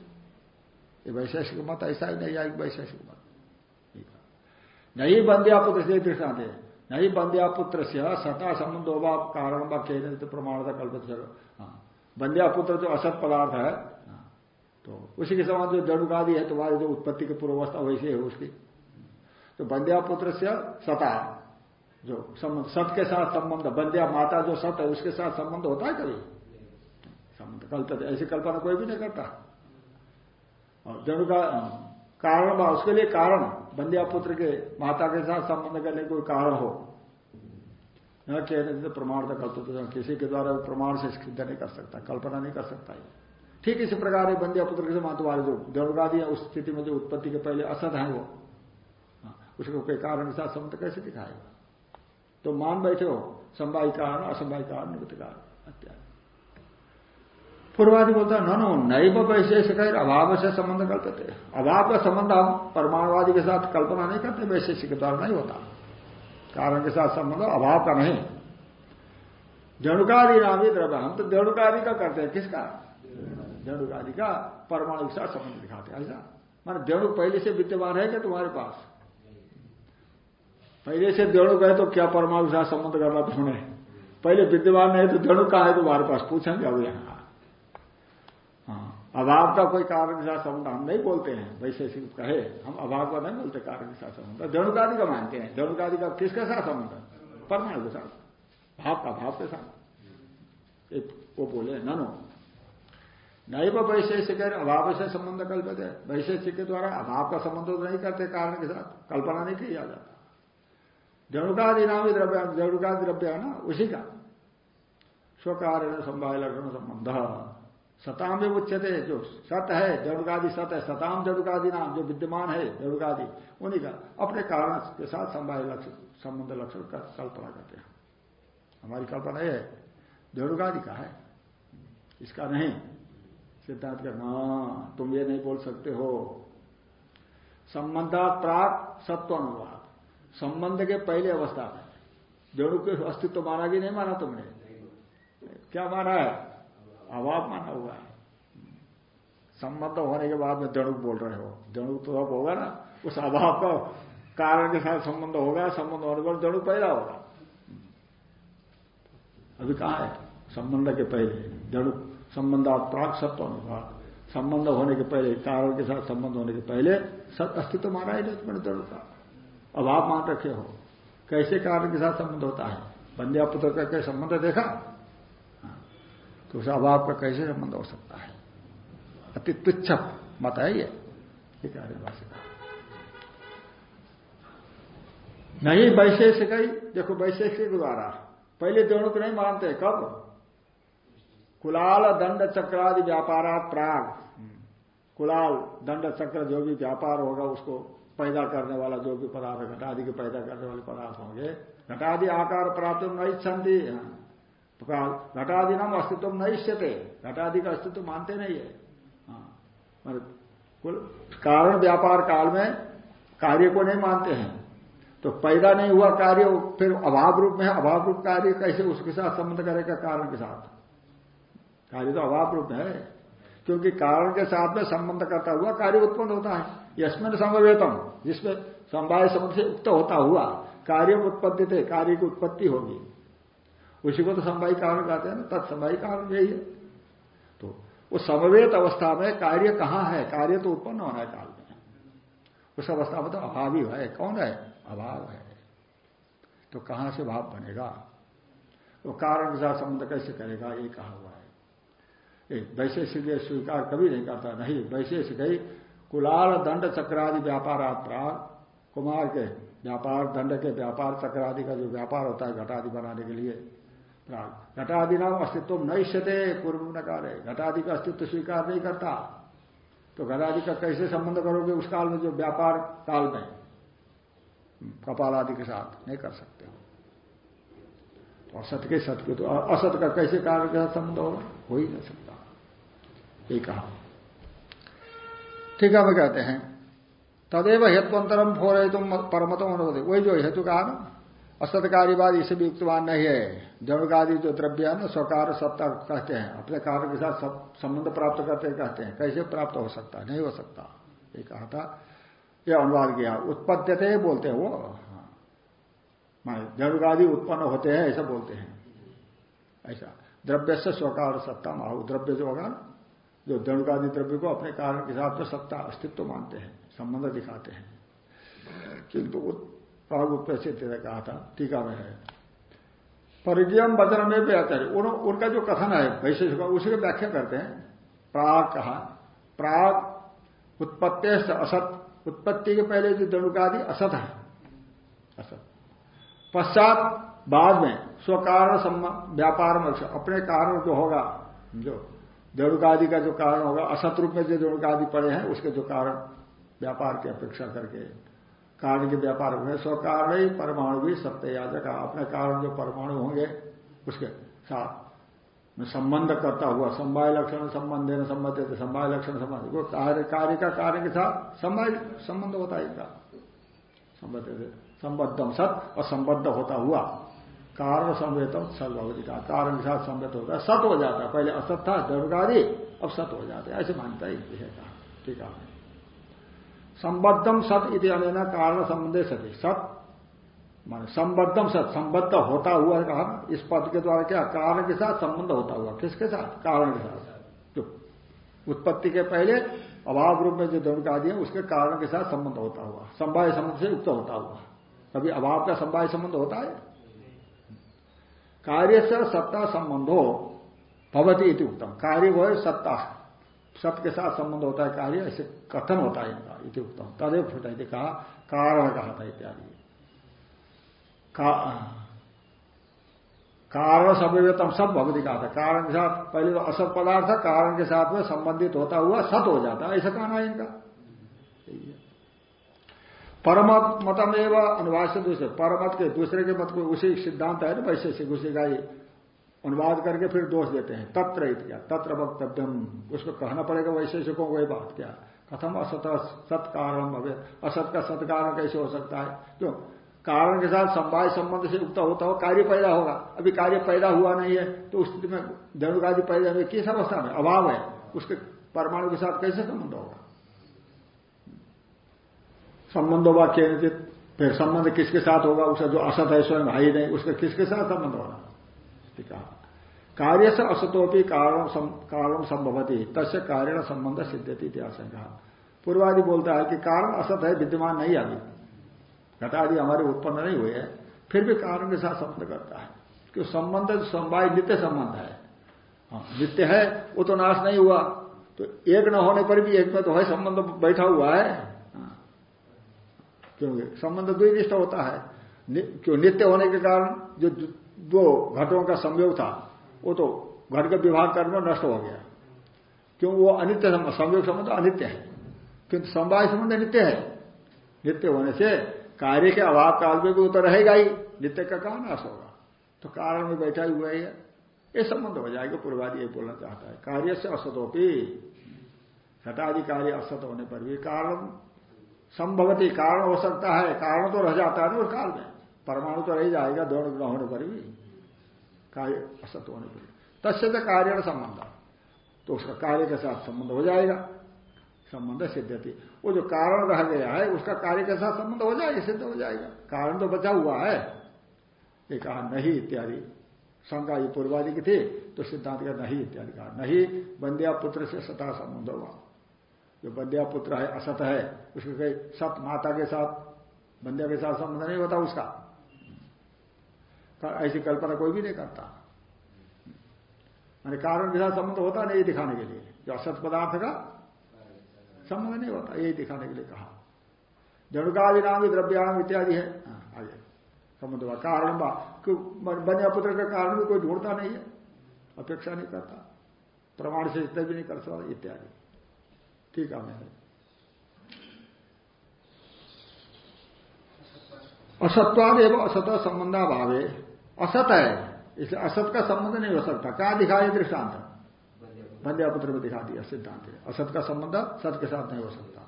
ये वैशेषिक मत ऐसा ही नहीं आएगी वैशेषिक मत। नहीं बंध्यापुत्र से दृष्टांत है। नहीं बंध्यापुत्र से सता संबंध होगा कारण व केंद्रित प्रमाण था कल्पित हाँ। बंध्यापुत्र जो असत पदार्थ हाँ, तो उसी के समान जो जड़ुकादि है, तुम्हारी जो उत्पत्ति की पूर्वावस्था वैसी है उसकी। तो बंध्यापुत्र से सता जो सत के साथ संबंध, बंध्या माता जो सत है, उसके साथ संबंध होता है कभी? संबंध कल्पित ऐसी कल्पना कोई भी नहीं करता। और जड़ का, कारण बा, उसके लिए कारण, बंध्या पुत्र के माता के साथ संबंध करने कोई कारण हो। न कहने प्रमाण का कल्पित किसी के द्वारा प्रमाण से सिद्ध नहीं कर सकता, कल्पना नहीं कर सकता ठीक इसी प्रकार बंध्या पुत्र के समान तुम्हारे जो जड़गादी उस स्थिति में जो उत्पत्ति के पहले असत है वो हाँ, उसको कोई कारण के साथ संबंध कैसे दिखाएगा? तो मान बैठे हो संवाही कारण असंवाही कारण निमित्त कारण इत्यादि पूर्वादि बोलता है नो नई वैशेषिक अभाव से संबंध करते अभाव का संबंध हम परमाणुवादी के साथ कल्पना नहीं करते वैशेषिक द्वारा नहीं होता। कारण के साथ संबंध अभाव का नहीं। जणुकादि नाम ही द्रव्य हम तो जणुकादि का करते हैं किसका? जणुकादि का परमाणु के साथ संबंध दिखाते हैं, ऐसा? मान जणु पहले से विद्यमान है क्या तुम्हारे पास? पहले से जणु गए तो क्या परमाणु के साथ संबंध करना तुमने पहले विद्यमान नहीं तो जणु कहा है तुम्हारे पास। पूछेंगे अब यहाँ। हाँ। अभाव का कोई कारण के साथ संबंध हम नहीं बोलते हैं। वैशेषिक कहे, हम अभाव का नहीं बोलते कारण के साथ संबंध। देणुकादि का मानते हैं। जणुकादि का किसके साथ संबंध परमाणु के साथ। भाव का, भाव के साथ। वो बोले, ननो नहीं वो वैशेषिक अभाव से संबंध कल्पित। है वैशेषिक के द्वारा अभाव का संबंध तो नहीं करते, कारण के साथ कल्पना नहीं किया जाता। जणुकादि नाम द्रव्य द्रव्य है ना, उसी का। स्वकार्य संभाय लक्षण संबंध। सताम में उच्चते जो सत है जड़ुकादि सत है, सताम जड़ुकादि नाम, जो विद्यमान है जड़ुकादि उन्हीं का अपने कारण के साथ संभाय लक्षण, संबंध लक्षण का कल्पना करते हैं। हमारी कल्पना यह है जड़ुकादि का है। इसका नहीं। सिद्धांत का ना तुम ये नहीं बोल सकते हो। संबंधात प्राक सत्व अनुवाद संबंध के पहले अवस्था में। जड़ु के अस्तित्व माना कि नहीं माना तुमने। क्या माना है? अभाव माना हुआ है। संबंध होने के बाद में जड़ुक बोल रहे हो। जड़ुक तो अब होगा ना। उस अभाव का कारण के साथ संबंध होगा, संबंध होने पर जड़ुक पैदा होगा। अभी कहा है? संबंध के पहले। जड़ुक संबंधात प्राग सत्व अनुभाग संबंध होने के पहले कारण के साथ संबंध होने के पहले अस्तित्व माना ही नहीं जड़ुक का अभाव मान रखे हो, कैसे कारण के साथ संबंध होता है? बंध्या पुत्र का कैसे संबंध देखा? हाँ। तो उस अभाव का कैसे संबंध हो सकता है? अति तुच्छ मत है ये। कार्य भाषा नहीं, वैशेषिक देखो, वैशेषिक द्वारा। पहले दोनों को नहीं मानते, कब? कुलाल दंड चक्रादि व्यापारात प्राग। कुलाल दंड चक्र जो भी व्यापार होगा, उसको पैदा करने वाला जो भी पदार्थ, घटादि के पैदा करने वाले पदार्थ होंगे, घटादि आकार प्राप्त नहीं छंदी। घटादि नाम अस्तित्व नहीं इच्छते घटादि का अस्तित्व मानते नहीं है। हाँ। कारण व्यापार काल में कार्य को नहीं मानते हैं। तो पैदा नहीं हुआ कार्य, फिर अभाव रूप में अभाव रूप कार्य कैसे उसके साथ संबंध करेगा कारण के साथ? कार्य तो अभाव रूप है। क्योंकि कारण के साथ में संबंध करता हुआ कार्य उत्पन्न होता है। यशमिन समवेतम, जिसमें संवाय संबंध से उक्त होता हुआ कार्य उत्पत्ति थे कार्य की उत्पत्ति होगी। उसी को तो संवाई कारण कहते हैं ना तत्समवाई कारण यही है। तो उस समवेत अवस्था में कार्य कहाँ है? कार्य तो उत्पन्न होना है काल में उस अवस्था में तो अभावी है। कौन है? अभाव है। तो कहाँ से भाव बनेगा? वो तो कारण के साथ संबंध कैसे करेगा? ये कहा हुआ है। वैशेषिक स्वीकार कभी नहीं करता, नहीं वैशेषिक ही कुलाल दंड चक्रादि व्यापार प्राग कुमार के व्यापार, दंड के व्यापार चक्रादि का जो व्यापार होता है घटादि बनाने के लिए घटादि नाम अस्तित्व नहीं सते पूर्व नकार है घटादि का अस्तित्व स्वीकार नहीं करता। तो घटादि का कैसे संबंध करोगे उस काल में जो व्यापार काल में? कपाल आदि के साथ नहीं कर सकते हो। तो असत के सत्य तो असत का कैसे कार्य के साथ संबंध होगा? हो ही नहीं सकता। ये कहा। ठीक है मैं कहते हैं, तदेव हेतुअंतरम हो रहे तुम परमतम होने वही जो हेतु कहा ना असतकारीवाद इसे भी युक्तवान नहीं है। जड़कादि जो द्रव्य है ना, स्वकार, सत्ता कहते हैं। अपने कार्य के साथ संबंध प्राप्त करते कहते हैं। कैसे प्राप्त हो सकता? नहीं हो सकता। ये कहा था यह अनुवाद किया। उत्पत्त्यते बोलते हैं वो। हाँ। जड़कादि उत्पन्न होते हैं, ऐसा बोलते हैं। ऐसा। द्रव्य से स्वकार, सत्ता माहू। द्रव्य जो होगा जो दणुकादि द्रव्य को अपने कारण के साथ में सत्ता, अस्तित्व मानते हैं, संबंध दिखाते हैं। किंतु प्राग प्रसिद्ध कहा था, टीका में है। परिजयम वचन में भी आता है। उनका जो कथन है, वैशेषिक, उसी को व्याख्या करते हैं। प्राग कहा, प्राग उत्पत्ति असत। उत्पत्ति के पहले जो दणुकादि असत है। असत। पश्चात बाद में स्वकारण व्यापार में अपने कारण जो होगा, जो जड़ुकादि का जो कारण होगा असत रूप में जो जड़ुकादि पड़े हैं, उसके जो कारण व्यापार की अपेक्षा करके, कारण के व्यापार होंगे। स्व कारण ही परमाणु भी सत्य याजक अपने कारण जो परमाणु होंगे, उसके साथ में संबंध करता हुआ, संवाय लक्षण, संबंध न संबंध संवाय लक्षण संबंध। वो कार्य कार्य का कार्य के साथ संवाय संबंध होता है इनका। संबद्ध संबद्धम सत और संबद्ध होता हुआ। कारण संवेतम सत भगवती का कारण के साथ संवेद होता है, सत हो जाता है। पहले असत था दर्गादी अब सत हो जाता है। ऐसे मानता है ठीक है। संबद्धम सत इति अनेना कारण संबंधे सती। सत मान संबद्धम सत, संबद्ध होता हुआ कहा इस पद के द्वारा क्या? कारण के साथ संबंध होता हुआ। किसके साथ? कारण के साथ। जो उत्पत्ति के पहले अभाव रूप में जो धनुका दिए उसके कारण के साथ संबंध होता हुआ। संवाय संबंध से युक्त होता हुआ। कभी अभाव का संवाय संबंध होता है? कार्य से सत्ता संबंधो भवती इति उत्तम कार्य वो है सत्ता। सत के साथ संबंध होता है कार्य, ऐसे कथन होता है इनका इति उत्तम तदेव फुटा कहा, कारण कहा था इत्यादि। कारण सभ्यतम सब भगवती कहा था। कारण के साथ पहले तो असत पदार्थ, कारण के साथ में संबंधित होता हुआ सत हो जाता है, ऐसा कहना है इनका। परमत मतम एवं अनुवाद से दूसरे परमत के दूसरे के मत को उसी सिद्धांत है ना से उसी का ही अनुवाद करके फिर दोष देते हैं। तत्र क्या? तत्र वक्तव्यम। उसको कहना पड़ेगा से को बात क्या? कथम असत सत कारण असत का सत कारण कैसे हो सकता है? क्यों? कारण के साथ संवाय संबंध से युक्त होता हो, कार्य पैदा होगा। अभी कार्य पैदा हुआ नहीं है तो उस स्थिति में धनुकादि पैदा हुए किस अवस्था में? अभाव है। उसके परमाणु के साथ कैसे संबंध होगा? संबंध केंद्रित फिर संबंध किसके साथ होगा उसका जो असत है स्वयं ही नहीं उसका किसके साथ संबंध होना ठीक है। कार्य से असतोपी कारण कारण संभवती तस्य कार्य संबंध सिद्धति आशंका। पूर्वादि बोलता है कि कारण असत है विद्यमान नहीं अभी। घटादि हमारे उत्पन्न नहीं हुए हैं फिर भी कारण के साथ संबंध करता है। क्यों? संबंध समवाय नित्य संबंध है। हाँ, नित्य है वो तो नाश नहीं हुआ। तो एक न होने पर भी एक में तो है संबंध बैठा हुआ हाँ। क्योंकि संबंध द्विनिष्ठ होता है। क्यों नित्य होने के कारण जो दो घटों का संयोग था, वो तो घट का विभाग करने नष्ट हो गया। क्यों वो अनित्य संयोग संबंध अनित्य है? किंतु समवाय संबंध नित्य है। नित्य होने से कार्य के अभाव काल में भी तो रहेगा ही, नित्य का कहा नाश होगा? तो कारण में बैठा ही हुआ है ये संबंध हो जाएगा, पूर्वादि ये बोलना चाहता है। कार्य से असतोपी। घटादि कार्य असत होने पर भी कारण संभवती कारण हो सकता है। कारण तो रह जाता है ना उस काल में। परमाणु तो रह जाएगा, दोनों न होने पर भी। कार्य असत होने पर तस्य तो कार्य संबंध। तो उसका कार्य के साथ संबंध हो जाएगा। संबंध सिद्ध थी। वो जो कारण रह गया है, उसका कार्य के साथ संबंध हो जाएगा, सिद्ध हो जाएगा। कारण तो बचा हुआ है। ये कहा नहीं इत्यादि। शंका ये पूर्वादि की थी तो सिद्धांत का नहीं इत्यादि कहा। नहीं बंदिया पुत्र से सता संबंध होगा जो बंदिया पुत्र है असत है उसके कई सत माता के साथ बंदिया के साथ संबंध नहीं होता उसका। ऐसी कल्पना कोई भी नहीं करता। मैंने कारण के साथ संबंध होता नहीं दिखाने के लिए। जो असत पदार्थ का संबंध नहीं होता यही दिखाने के लिए कहा। जड़ुकादि नाम द्रव्याम इत्यादि है। हाँ, आगे संबंध हुआ। कारण बन्या पुत्र का कारण भी कोई ढूंढता नहीं है। अपेक्षा नहीं करता। प्रमाण से इतना भी नहीं कर सकता इत्यादि। ठीक है। असत्वाद एवं असत संबंधाभावे। असत है, इसलिए असत का संबंध नहीं हो सकता। क्या दिखाए दृष्टांत? पुत्र में दिखा दिया सिद्धांत असत का संबंध सत के साथ नहीं हो सकता।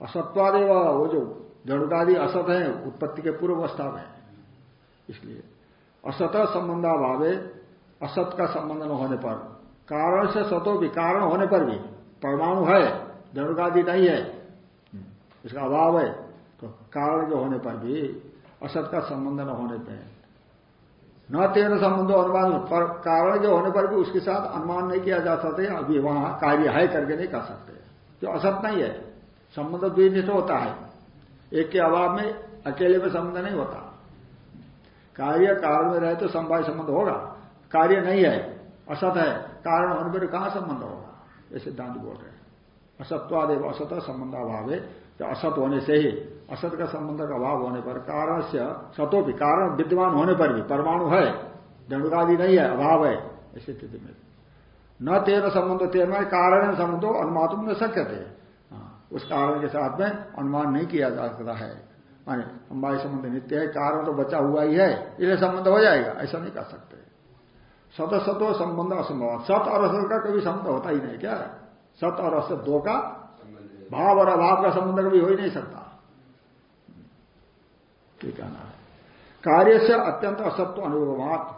असत्वादेव वो जो जड़ुकादि असत है, उत्पत्ति के पूर्व अवस्था में इसलिए असत संबंधाभावे, असत का संबंध न होने पर, कारण से सतो भी, कारण होने पर भी परमाणु है जड़ुकादि नहीं है। इसका अभाव है। तो कारण के होने पर भी असत का संबंध न होने पर न तेन संबंधो अनुमान पर कारण के होने पर भी उसके साथ अनुमान नहीं किया जा सकते, अभी वहाँ कार्य है करके नहीं कर सकते। जो असत नहीं है। संबंध द्विनिष्ठ होता है। एक के अभाव में अकेले में संबंध नहीं होता। कार्य कारण में रहे तो संवाय संबंध होगा। कार्य नहीं है, असत है। कारण होने पर कहाँ संबंध होगा? सिद्धांत बोल रहे हैं। असत्वादेव असत संबंधाभाव है असत होने से ही असत का संबंध का अभाव होने पर कारण से सतो भी कारण विद्यमान होने पर भी परमाणु है दंडुकादि नहीं है अभाव है ऐसी स्थिति में। न तेरह संबंध तेरह कारण संबंधो अनुमातुम न थे हाँ, उस कारण के साथ में अनुमान नहीं किया जा सकता है। माने अंबाई संबंध नित्य है कारण तो बचा हुआ ही है इसलिए संबंध हो जाएगा ऐसा नहीं कर सकते। सत सतो संबंध असंभव। सत और असत का कभी संबंध होता ही नहीं क्या? सत और असत दो का भाव और अभाव का संबंध कभी हो ही नहीं सकता। ठीक है कार्य से अत्यंत असत्व अनुभवात।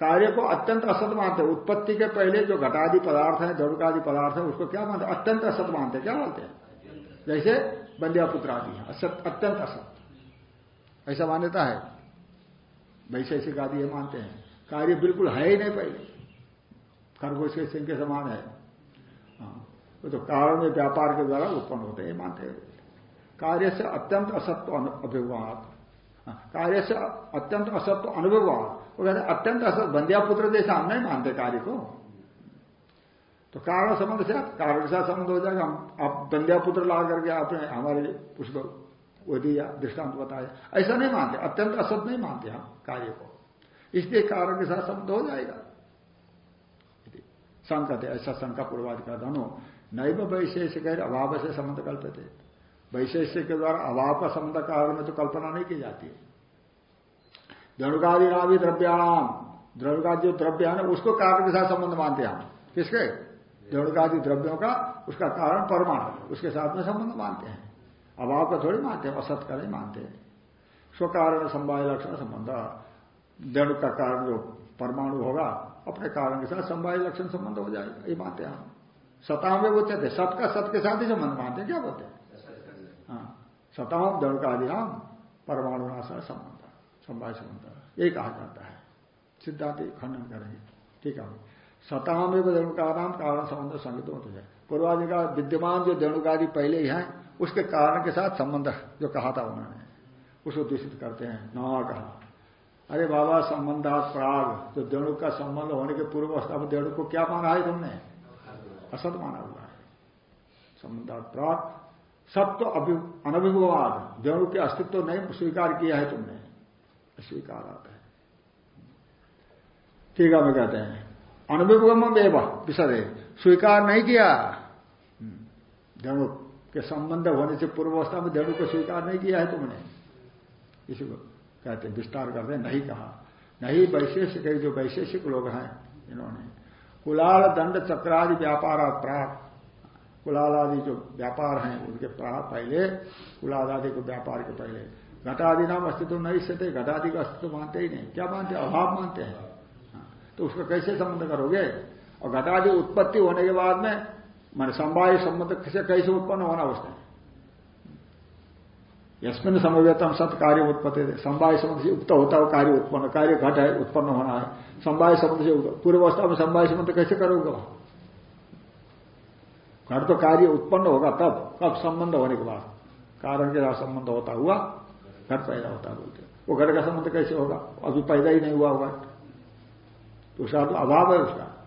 कार्य को अत्यंत असत मानते उत्पत्ति के पहले जो घटादि पदार्थ है जड़ुकादि पदार्थ है, उसको क्या मानते अत्यंत असत मानते क्या मानते हैं? जैसे बंदिया पुत्र आदि असत, अत्यंत असत। ऐसा मान्यता है? वैशेषिक आदि ये मानते हैं। कार्य बिल्कुल है ही नहीं पहले खरगोश के सिंह के समान है। हाँ, वो तो कारण में व्यापार के द्वारा उत्पन्न होते हैं मानते हैं। कार्य से अत्यंत असत्व अभिवाद। हाँ, कार्य से अत्यंत असत्व अनुभवाद। वो कहते अत्यंत असत बंदिया पुत्र जैसा हम नहीं मानते कार्य को। तो कारण संबंध से कारण साथ संबंध हो जाएगा। हम आप बंदिया पुत्र ला करके आपने हमारे पुष्प वो दिया दृष्टांत बताया। ऐसा नहीं मानते अत्यंत असत नहीं मानते हम कार्य को। इसलिए कारण के साथ संबंध हो जाएगा। संकट ऐसा शंका पूर्वादि का धनो। नैव वैशेषिक अभाव से संबंध कल्पते। वैशेषिक के द्वारा अभाव का संबंध कारण में तो कल्पना नहीं की जाती है। धनुकादि द्रव्याणाम। द्रव्य जो द्रव्य है ना, उसको कारण के साथ संबंध मानते हैं हम। किसके? धनुकादि द्रव्यों का, उसका कारण परमाणु उसके साथ में संबंध मानते हैं। अभाव का थोड़ी मानते हैं, असत का नहीं मानते स्व कारण संवाय लक्षण, संबंध। जड़ का कारण जो परमाणु होगा, अपने कारण के साथ संवाय लक्षण संबंध हो जाएगा। ये मानते हैं। हम सताम में बोलते थे सत का सत के साथ ही संबंध मानते क्या बोलते हैं? हाँ सताम जड़ का नाम परमाणु नाशा संबंध संवाय संबंध। यही कहा जाता है। सिद्धांत खंडन करेंगे। ठीक है। सताम एवं देणुका नाम कारण संबंध संगत होते हैं। पूर्वादि का विद्यमान जो देणुकादि पहले ही है, उसके कारण के साथ संबंध जो कहा था उन्होंने। उसको दूषित करते हैं। न कहा। अरे बाबा, संबंधात प्राग, जो देणु का संबंध होने के पूर्व अवस्था में देणु को क्या माना है तुमने? असत माना हुआ है। संबंधात प्राग सत्य अनभिभवाद, देणु के अस्तित्व तो नहीं, स्वीकार किया है तुमने। स्वीकार आता है। ठीक है मैं कहते हैं अनुभवम एवं विषद स्वीकार नहीं किया। धनु के संबंध होने से पूर्वावस्था में धनु को स्वीकार नहीं किया है तुमने। इसी को कहते विस्तार करते नहीं कहा। नहीं वैशेषिक जो वैशेषिक लोग हैं इन्होंने। कुलाल दंड चक्रादि व्यापार प्राप्त। कुलाल आदि जो व्यापार हैं उनके प्राप्त पहले कुलाल आदि को व्यापार के पहले। घटादि नाम अस्तित्व नहीं सकते घटादि का अस्तित्व मानते ही नहीं। क्या मानते अभाव मानते हैं। हाँ, तो उसका कैसे संबंध करोगे? और घटादि उत्पत्ति होने के बाद में मान संवाय संबंध से कैसे उत्पन्न होना उसने? यशमिन समवेतम सत कार्य उत्पत्ति। संवाय संबंध से उक्त होता हो कार्य उत्पन्न कार्य घट है, उत्पन्न होना है। संवाय संबंध से पूर्व अवस्था में संवाय संबंध कैसे करोगे? घट तो कार्य उत्पन्न होगा तब। कब संबंध होने के बाद। कारण के साथ संबंध होता हुआ घट पैदा होता बोलते वो घट का संबंध कैसे होगा? अभी पैदा ही नहीं हुआ होगा। तो उसका तो अभाव है उसका।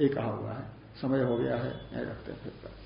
ये कहा हुआ है। समय हो गया है। नहीं रखते फिर।